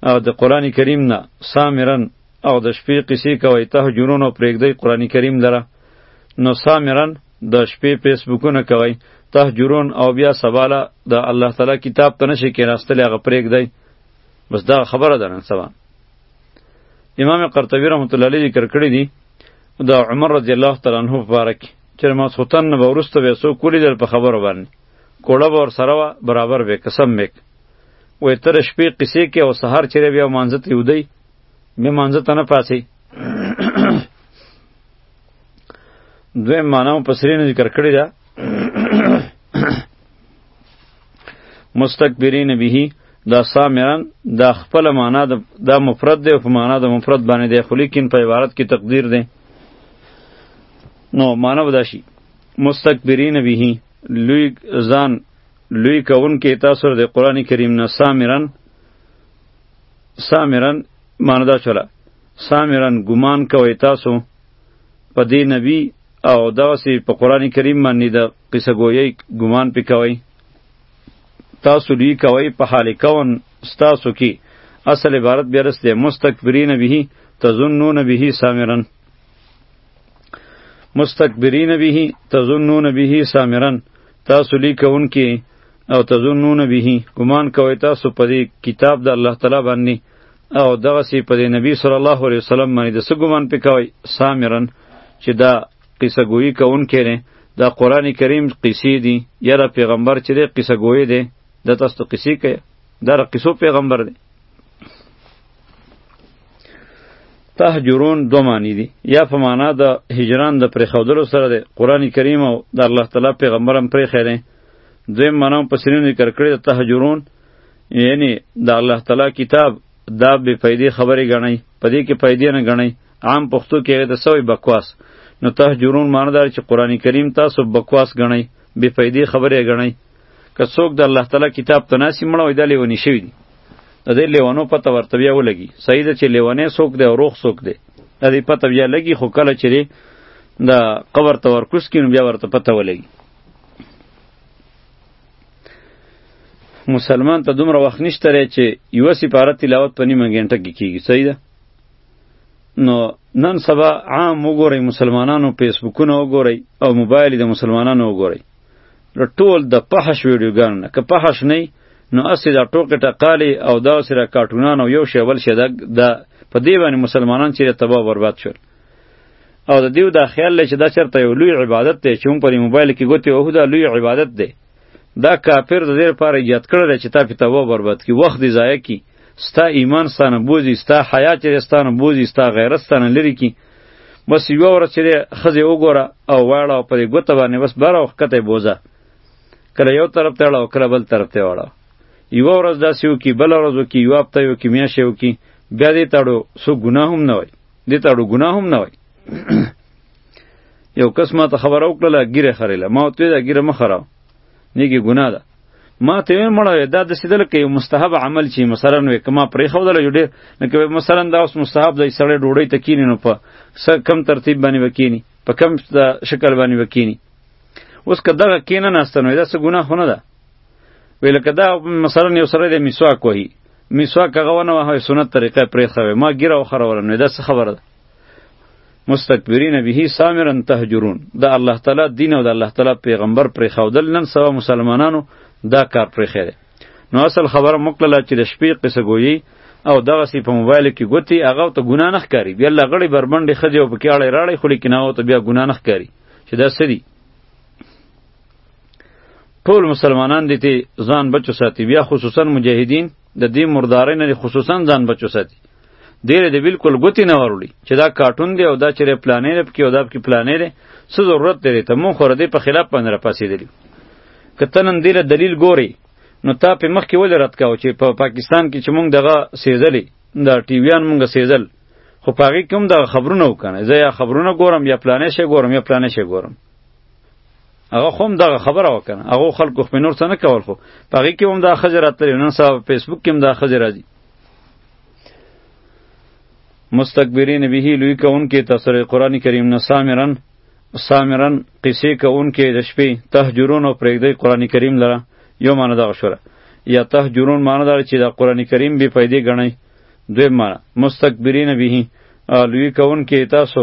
او د قران کریم نه سامرن او د شپې قصې کوي ته جنون او پرېږدی قران کریم لره نو سامرن د شپې فیسبوکونه کوي ته جنون او بیا سباله د الله تعالی کتاب ته نشي کېناستل هغه پرېږدی بس دا خبره ده نن سبا امام قرطبی رحمت الله علیه ذکر کړی دی د عمر رضی الله تعالی عنه په باره کې چې د ماسخوتن نه به وروسته به یې څوک ولیدل په خبرو باندې کوړه به ورسره وه برابر به قسم به وایي ته د شپې قصې کې او سهار چېرې بیا مانځه ته یودی بیا مانځه ته نه پاڅي دویم معنا مو په سرینه ذکر کړې ده مستكبرین به دا سامرا دا خپل معنا د دا مفرد دی او په معنا د مفرد باندې دی خو لیکن په عبارت کې تقدیر دی نو معنا ودا شي مستكبرین به لوی ځان لوی کون کې تاسو د قران کریم نه سامرن سامرن معنا دا چولا سامرن ګمان کوي تاسو په دې نبی او دغسې په قرآن کریم باندې د قصه ګویۍ ګمان پې کوئ تاسو دوی کوئ په حال کون ستاسو کې اصل عبارت بیا رس دی مستکبرین به تظنون به سامرن مستکبرین به تظنون به سامرن تاسو لیکونکي او تظنون به ګمان کوئ تاسو په دې کتاب د الله تعالی باندې او دغه سی په نبی صلی الله علیه وسلم باندې د څه ګمان پکوي سامرن چې دا قصه گویی کون کړي دا قران کریم قصې دي یا د پیغمبر چې دی قصه گویی دی د تاسو ته قصې کوي دا د قصو پیغمبر دی تهجرون دو معنی دي یا په معنا د هجران د پرېښودلو سره دی قران کریم او د الله تعالی پیغمبر هم پرېښی دی دویم معنا هم په سرینو ذکر کړې د تهجرون یعنی د الله تعالی کتاب دا به پیدې خبرې غنئ پدې کې پیدې نه غنئ عام پښتو کې د سوې بکواس نو تهجرون معنی دار چې قران کریم تاسو بکواس غنئ به پیدې خبرې غنئ که څوک د الله تعالی کتاب ته ناسی مړ وای د لیونی شوی دی د دې لیونو پته ورته بیا ولګي سید چې لیونه څوک دی او روغ څوک دی د دې پته بیا لګي خو کله چې د قبر تورکوس کینو بیا ورته پته ولګي مسلمان ته دومره وخت نشته لري چې یو سپاره تلاوت په نیمه غنټه کې کیږي صحیح ده نو نن سبا عام وګورئ مسلمانانو فیسبوکونه وګورئ او موبایل د مسلمانانو وګورئ له ټول د پحش ویډیوګانو نه که پحش نه نو اسی دا ټوکې ټقالې او دا سره کارټونان او یو شی بل شی د په دې باندې مسلمانان چې تباه برباد شول او د دیو دا خیال لري چې دا چرته یو لوی عبادت دی چې مونږ په موبایل کې ګوتې وهو دا لوی عبادت دی دا کافر د دې لپاره ایجاد کړی دی چې تا پې توبه برباد کړي وخت دې ضایع کړي ستا ایمان ستانه بوځي ستا حیا چې دی ستانه بوځي ستا غیرت ستانه لرې کړي بس یوه ورځ چې دی ښځې وګوره او واړه او په دې ګوته باندې بس بره او ښکته یې بوځه کله یو طرف ته اړه او کله بل طرف ته اړه یو ورځ داسې وکي بل ورځ وکي یو هفته وکي میاشت وکي بیا دې تړو سو ګناه هم نه وای دې ته اړو ګناه هم نه وای یو کس ما ته خبر او کړله ګیره خریله ما ته دا ګیره مخره نیګي ګناه ده ما ته یې مړه دا د سیدل کې یو مستحب عمل چی مثلا وې کما پرې خو دل جوړې نه کوي مثلا دا اوس مستحب دی سړې ډوړې ته کینې نو په سر کم ترتیب باندې وکینی په کم شکل باندې وکینی اوس کداغه کینې نه استنوي دا څه ګناه نه ده ویل کدا مثلا یو سره د میسواک وای میسواک هغه ونه وه سنت طریقه پرې خوي ما ګیره وخره ورنه دا څه خبره ده مستكبرین به سامرا تهجرون دا الله تعالی دین او دا الله تعالی پیغمبر پر خودل نن سوا مسلمانانو دا کار پر خیره نو اصل خبره مکلله چې د شپې قصه گویی او دغه سی په موبایل کې ګوتی هغه ته ګنا نه ښکاری بیا الله غړي بربندې خځه او پکې اړې راړې خو لیکنه او ته بیا ګنا نه ښکاری چې دا سری ټول مسلمانان دي ته ځان بچو ساتي بیا خصوصا مجاهدین د دې مردارۍ نه خصوصا ځان بچو ساتي ډېر دې بالکل ګوتی نه وروړي چې دا کارټون دی او دا چیرې پلانې نه پکې او دا پکې پلانې دی څه ضرورت لري ته مونږ خو دې په خلاف باندې راپاسېدلي که ته نن دې له دلیل ګوري نو تا په مخکې ولې رد کاوه چې په پاکستان کې چې مونږ دغه سېزلې دا ټي ویان مونږ سېزل خو په هغې کې هم دغه خبرونه وکنه زه یا خبرونه ګورم یا پلانې شی ګورم یا پلانې شی ګورم هغه خو هم دغه خبره وکړه هغه خلکو خو نور څه نه کول خو په هغې کې هم دا ښځې راتللې نن سبا په فیسبوک کې هم دا ښځې راځي مستکبرین به لوی کوونکي تفسیر قرآن کریم نه سامرن سامرن قصې کوونکي د شپې تهجرون او پرېږدی قرآن کریم لره یو معنی دغه شوره یا تهجرون معنی داره چې د قرآن کریم بې فایدې ګڼئ دویم معنی مستکبرین به لوی کوونکي تاسو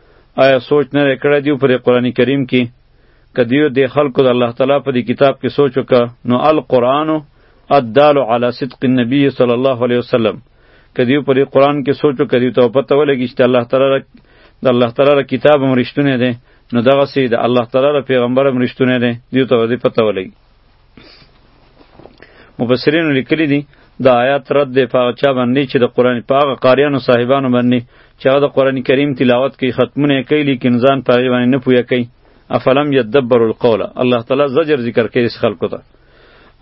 آیا سوچ نه دی کړی دیو په دې قرآن کریم کې که دیو د خلکو د الله تعالی په دې کتاب کې سوچ وکړه نو القرآن الدال علی صدق النبی صلی الله علیه وسلم که دیو په دې قرآن کې سوچ وکړه دیو ته پته ولګي چې الله تعالی د الله تعالی کتاب هم رښتونه دی نو دغه سي د الله تعالی پیغمبر هم رښتونه دی دیو ته دې پته ولګي مفسرینو لیکلی دی د آیات رد دی په چا باندې چې د قران په هغه قاریانو صاحبانو باندې چې هغه د قران کریم تلاوت کوي ختمونه کوي لیکن ځان په هغه باندې نه پوهه کوي افلم یدبر القول الله تعالی زجر ذکر کوي اس خلکو ته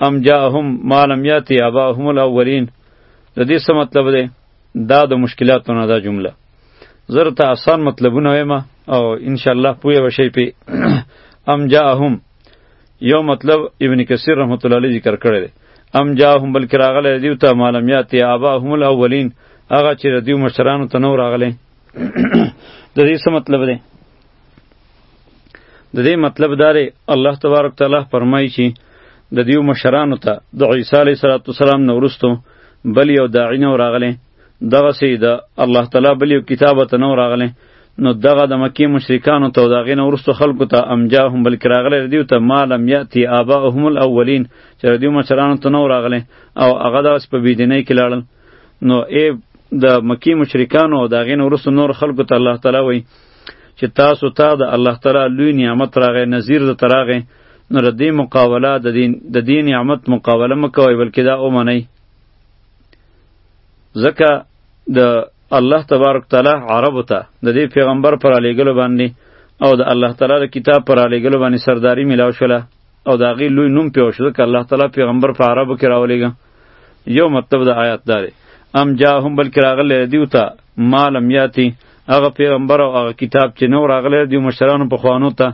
ام جاءهم ما لم یاتی اباهم الاولین د دې څه مطلب دی دا د مشکلاتو نه دا جمله زر ته آسان مطلبونه وایم او ان شاء الله پوهه وشي په ام جاءهم یو مطلب ابن کثیر رحمت الله علیه ذکر کړی دی ام جاهم بلکې راغلی دیو ته معلوم یات یا ابا هم الاولین هغه چې ردیو مشرانو ته نو راغلی د دې څه مطلب دی د دې مطلب دا دی الله تبارک تعالی فرمایي چې د دیو مشرانو ته د عیسی علیه السلام نه وروسته بل یو داعی نه راغلی دغه سي د الله تعالی بل یو کتاب ته نو راغله نو دغه د مکی مشرکانو ته داغې نه ورستو خلکو ته امجا هم بلک راغله دیو ته مالم یاتی آباهم الاولین چې دیو مشرانو ته نو راغله او هغه دغه په بيدینه کې لاړل نو ای د مکی مشرکانو او داغې نه ورستو نور خلکو ته الله تعالی وای چې تاسو ته تا د الله تعالی لوی نعمت راغې نذیر د تراغې نو د دې مقابله د دین د دین نعمت مقابله مکوئ بلکې دا او منئ ځکه د الله تبارک تعالی عربو ته د دې پیغمبر پر علیګلو باندې او د الله تعالی د کتاب پر علیګلو باندې سرداری ملاو شوله او د هغې لوی نوم پې وشو ځکه الله تعالی پیغمبر په عربو کې راولېږه یو مطلب د آیات دا دی ام جاهم بلکې راغلی دیو ته ما لم یاتي هغه پیغمبر او هغه کتاب چې نو راغلی دیو مشرانو پخوانو ته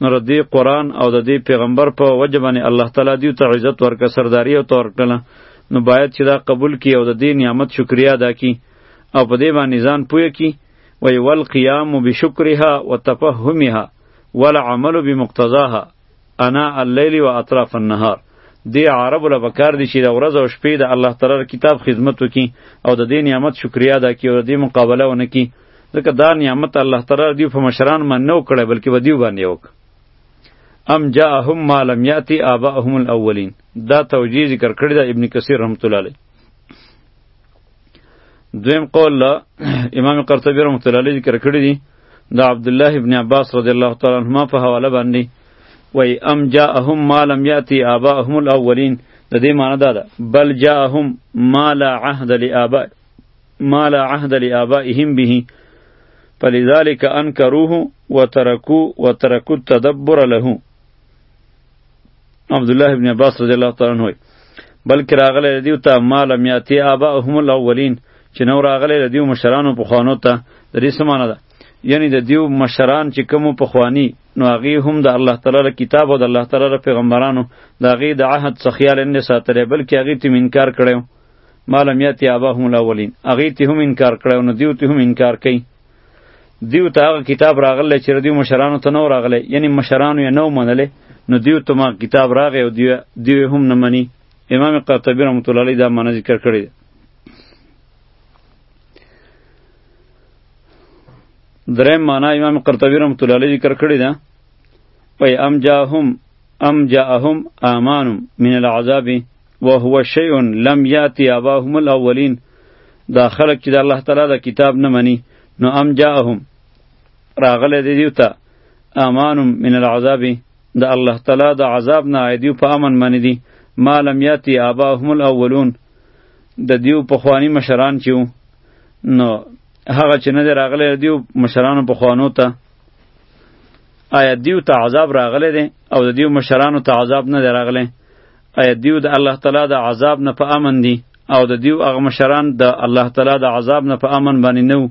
نو د دې قرآن او د دې پیغمبر په وجه باندې الله تعالی دیو ته عزت ورکړه سرداری او ته ورکړله نو باید چې دا قبول کی او د دې نعمت شکریا ادا کی او په دې باندې ځان پوه کی وی والقیام بشکرها وتفهمها والعمل بمقتضاها انا الليل و اطراف النهار دی عرب له بکار دي چې د ورځ او شپې د الله تعالی کتاب خدمت وکي او د دې نعمت شکریا ادا کړي او د دې مقابله ونه کړي ځکه دا نعمت الله تعالی دی په مشران باندې نه وکړي بلکې ودیو باندې وکړي ام جاءهم ما لم یاتی آباءهم الاولین دا توجیه ذکر کړی دا ابن کثیر رحمت الله علیه دویم قول لا امام قرطبی رحمت الله علیه ذکر کړی دی دا عبد الله ابن عباس رضی الله تعالی عنهما په حواله باندې وای ام جاءهم ما لم یاتی آباءهم الاولین د دې معنی دا ده بل جاءهم ما لا عهد لآباء ما لا عهد لآبائهم به فلذلك انکروه وترکو وترکو التدبر له عبد الله ابن عباس رضی الله تعالی عنہ بلکې راغله دیو ته ما لم یاتی آباهم الاولین چې نو راغله دیو مشرانو په خوانو ته د دې سمانه ده یعنی د دیو مشران چې کوم په خوانی نو هغه هم د الله تعالی کتاب او د الله تعالی پیغمبرانو د هغه د عهد څخه خیال نه ساتره بلکې هغه تیم انکار کړو ما لم یاتی اباهم الاولین هغې ته هم انکار کړی او نو دیو ته هم انکار کوي دیو ته هغه کتاب راغلی چې دیو مشرانو ته نه راغلی یعنی مشرانو یې نه ومنلی نو دیو ته ما کتاب راغی او دیو, دیو هم نه مني امام قرطبي رحمت الله علیه دا معنی ذکر کړې ده دریم معنا امام قرطبی رحمت الله علیه ذکر کړی ده پای ام جاهم ام جاهم امانم من العذاب وهو شیء لم یاتی اباهم الاولین دا خلق چې د الله تعالی د کتاب نه مني نو ام جاءهم راغله دی دیو ته امان من العذاب د الله تعالی د عذاب نه ایدیو په امن منی دي ما لم یاتی اباهم الاولون د دیو په خوانی مشران چې نو هغه چې نه راغله دیو مشران په خوانو ته آیا دیو ته عذاب راغله دي او د دیو مشرانو ته عذاب نه راغله ایا دیو د الله تعالی د عذاب نه په امن دي او د دیو هغه مشران د الله تعالی د عذاب نه په امن باندې نه وو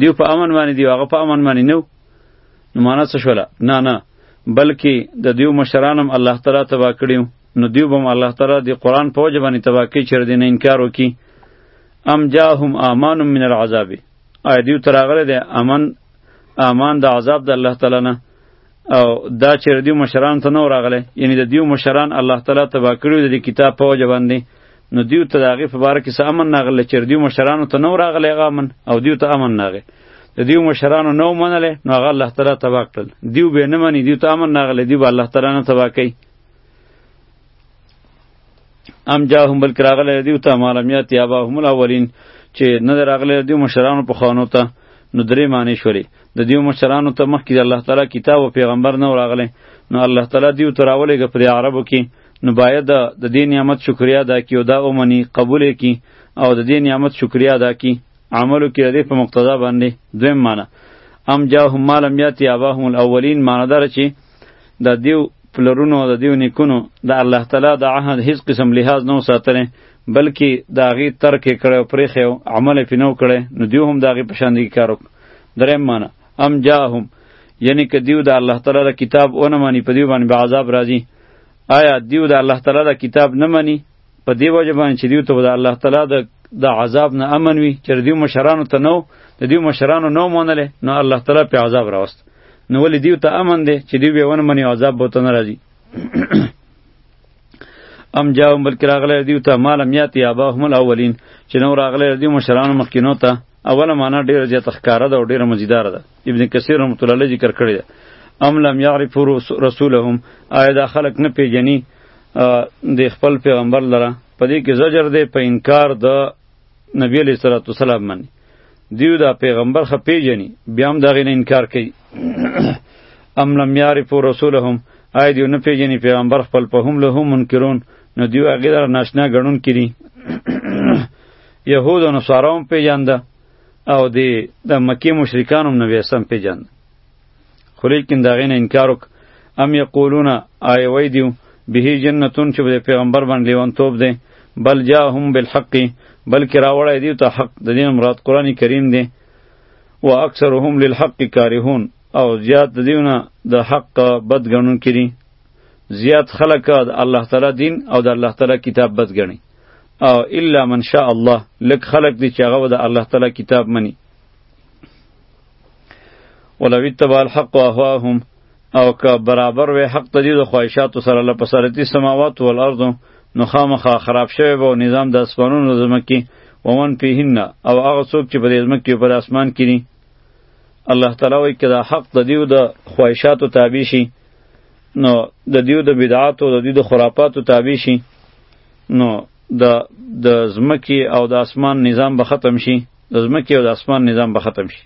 دیو په امن باندې دی هغه په امن باندې نه نو معنا څه شوله نه نه بلکې د دیو مشران هم الله تعالی تبا کړیو نو دیو هم الله تعالی د قرآن په وجه باندې تبا کوي چې دې نه انکار وکړي ام جاهم امان من العذاب آیا دیو تراغله ده امان امان د عذاب د الله تعالی نه او دا چې د دې مشران ته نو راغله یعنی د دې مشران الله تعالی تبا کړو د کتاب په وجه باندې نو دیو ته داغه په بار کې څه امن ناغله چې دې مشران ته نو راغله هغه امن او دیو ته امن ناغه د دې مشران نو منله نو هغه الله تعالی تبا کړل دیو به نه منی دیو ته امن ناغله دیو الله تعالی نه تبا کوي ام جاهم بل کراغله دیو ته معلومیات یا باهم الاولین چې نه راغله دیو مشران په خانو ته نو درې معنی شولې د دیو مشرانو ته مخکې د الله تعالی کتاب او پیغمبر نه راغلی نو الله تعالی دیو ته راولېږه پر عربو کې نو باید د دې نعمت شکریا ادا کړي او دا ومني قبول یې کړي او د دې نعمت شکریا ادا کړي عملو کې د دې په مقتضا باندې دویم معنی ام جاهم ما لم یاتی اباهم الاولین معنی دار چې د دیو پلرونو د دیو نیکونو د الله تعالی د عهد هیڅ قسم لحاظ نه ساتره بلکې د هغې ترک یې کړی او پرېښی او عمل یې پرې نه و کړی نو دیو هم د هغې په شان دغه کار وکړو دریم معنی ام جاهم یعنی که دیو د الله تعالی د کتاب ونه مني په دیو باندې به عذاب راځي آیا دیو د الله تعالی د کتاب نه مني په دې وجه باندې چې دیو ته به د الله تعالی د د عذاب نه امن وي چې دیو مشرانو ته نو د دیو مشرانو نو مونله نو الله تعالی په عذاب راوست نو ولې دیو ته امن دی چې دیو به ونه مني عذاب به ته نه راځي ام جاو بلکې راغلی دیو ته مالم یاتی اباهم الاولین چې نو راغلی دیو مشرانو مخکینو ته اوله معنا ډیره زیاته ښکاره ده او ډیره مزیداره ده ابن کثیر رحمت الله علیه ذکر کړی ده ام لم یعرفوا رسولهم آیا دا خلق نه پیژني د خپل پیغمبر لره په دې کې زجر دی په انکار د نبی علیه الصلاة والسلام باندې دیو دا پیغمبر خ پیجنی بیا هم دغه نه انکار کوي ام لم یعرفوا رسولهم آی دیو نه پیجنی پیغمبر خپل په هم له منکرون نو دیو هغه در ناشنا غنون کړي یهود او نصارا هم پیجنده او دی د مکی مشرکان هم نو ویسم پیجنده خو لیکن د هغې نه انکار وک ام یقولون آیا وای دیو به جنتون چې د پیغمبر باندې لیونتوب دی بل جاهم بالحق بلکې راوړی دیو ته حق د دین مراد قرآن کریم دی و اکثرهم للحق کارهون او زیات د دیونه د حق بد ګڼون کړي زیات خلک د الله تعالی دین او د الله تعالی کتاب بد ګڼي او الا من شاء الله لک خلق دی چې هغه د الله تعالی کتاب مني ولو اتبع الحق اهواهم او که برابر وي حق ته دي د خواهشاتو سره له پسرتي سماوات او الارض نو خامخا خراب شوی به نظام د اسمانونو زمکی ومن پیهن او هغه څوک چې په دې زمکی په اسمان کې دي الله تعالی وایي که دا حق د دیو د خواهشاتو تابع شي نو د دیو د بدعاتو د دیو د خرافاتو تابع شي نو د د زمکی او د اسمان نظام به ختم شي د ځمکې او د اسمان نظام به ختم شي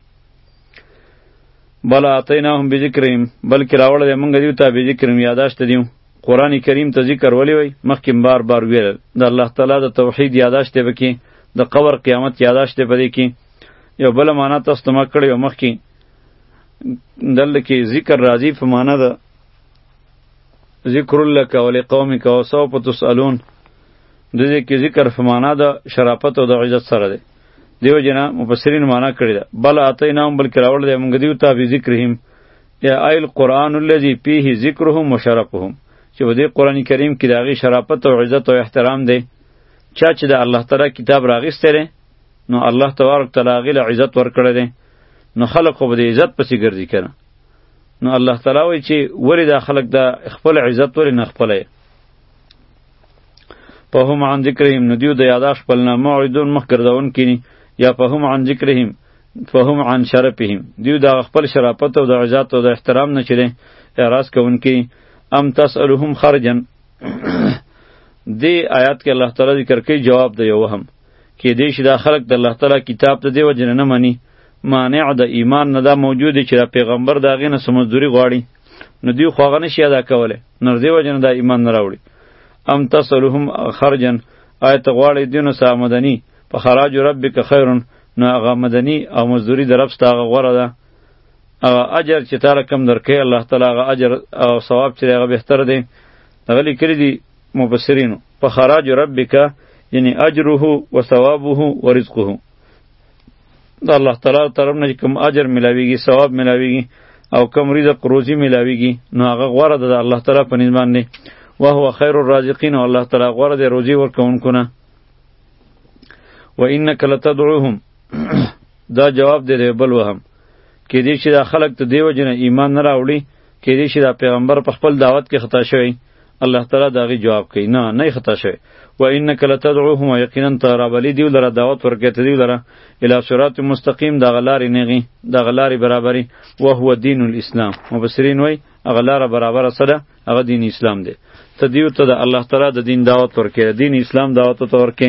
بل اتیناهم بذکرهم بلکې راوړل یې مونږ دیو ته بذکرهم یاداشت دیو قرآن کریم ته ذکر ولی وی مخکې بار بار ویل د الله تعالی د توحید یاداشت به کې د قبر قیامت یاداشت به دی کې یو بل معنا تاسو ته ما کړی یو مخکې دلته کې ذکر راځي په معنا ده ذکر لک ولقومک وسوف تسألون د دې کې ذکر په معنا د شرافت او د عزت سره دی دیو جنا مفسرین معنا کړی دا بل اته نام بل کراول دی مونږ دیو ته به ذکرهم یا ایل قران الذی فیه ذکرهم و شرفهم چې په دې قران کریم کې داغي شرافت او عزت او احترام دی چا چې د الله تعالی کتاب راغیستره نو الله تبارک تعالی غل عزت ورکړی دی نو خلق خو به د عزت پسې ګرځي کنه نو الله تعالی وایي چې ولې دا خلق د خپل عزت ولې نه خپلې په هم عن ذکرهم نو دیو د یاداش خپل نه معرضون مخ ګرځون کینی یا په هم عن ذکرهم فهم عن شرفهم دیو د خپل شرافت او د عزت او د احترام نه چره اعراض کوونکی ام تسالهم خرجن دی آیات کې الله تعالی ذکر کوي جواب دی یو هم کې دې شي دا خلق د الله تعالی کتاب ته دی وجنه نه مني مانع د ایمان نه دا موجود چې پیغمبر دا غینه سمزوري غواړي نو دی خو هغه نشي ادا کولی نو دې وجه نه دا ایمان نه راوړي ام تصلهم خرجن آیت غواړي دینو سه آمدنی په خراج ربک خیرن نو هغه مدنی او مزدوری د رب ستاغه غوره ده هغه اجر چې تعالی کم درکې الله تعالی هغه اجر او ثواب چې هغه بهتر دی هغه لیکلي دي مفسرینو په خراج ربک یعنی اجره و ثوابه و رزقه د الله تعالی طرف نه کوم اجر ملاویږي ثواب ملاویږي او کوم رزق روزي ملاویږي نو هغه غوره ده د الله تعالی په نسبت باندې وهو خیر الرازقین او الله تعالی غوره دی روزي ورکوونکو نه و انک لتدعوهم دا جواب دی بل وهم کې دې چې دا خلک ته دیو جن ایمان نه راوړي کې دې چې دا پیغمبر په خپل دعوت کې خطا شوی الله تعالی دا غي جواب کوي نه نه خطا شوی و انک لتدعوهم یقینا ترابلی دیو لره دعوت ورکې ته دیو لره الی صراط مستقیم دا غلاری نیغي دا غلاری برابرۍ او هو دین الاسلام مبصرین وای غلاره برابر سره هغه دین اسلام دی ته دیو ته د الله تعالی د دین دعوت ورکې دین اسلام دعوت ته ورکې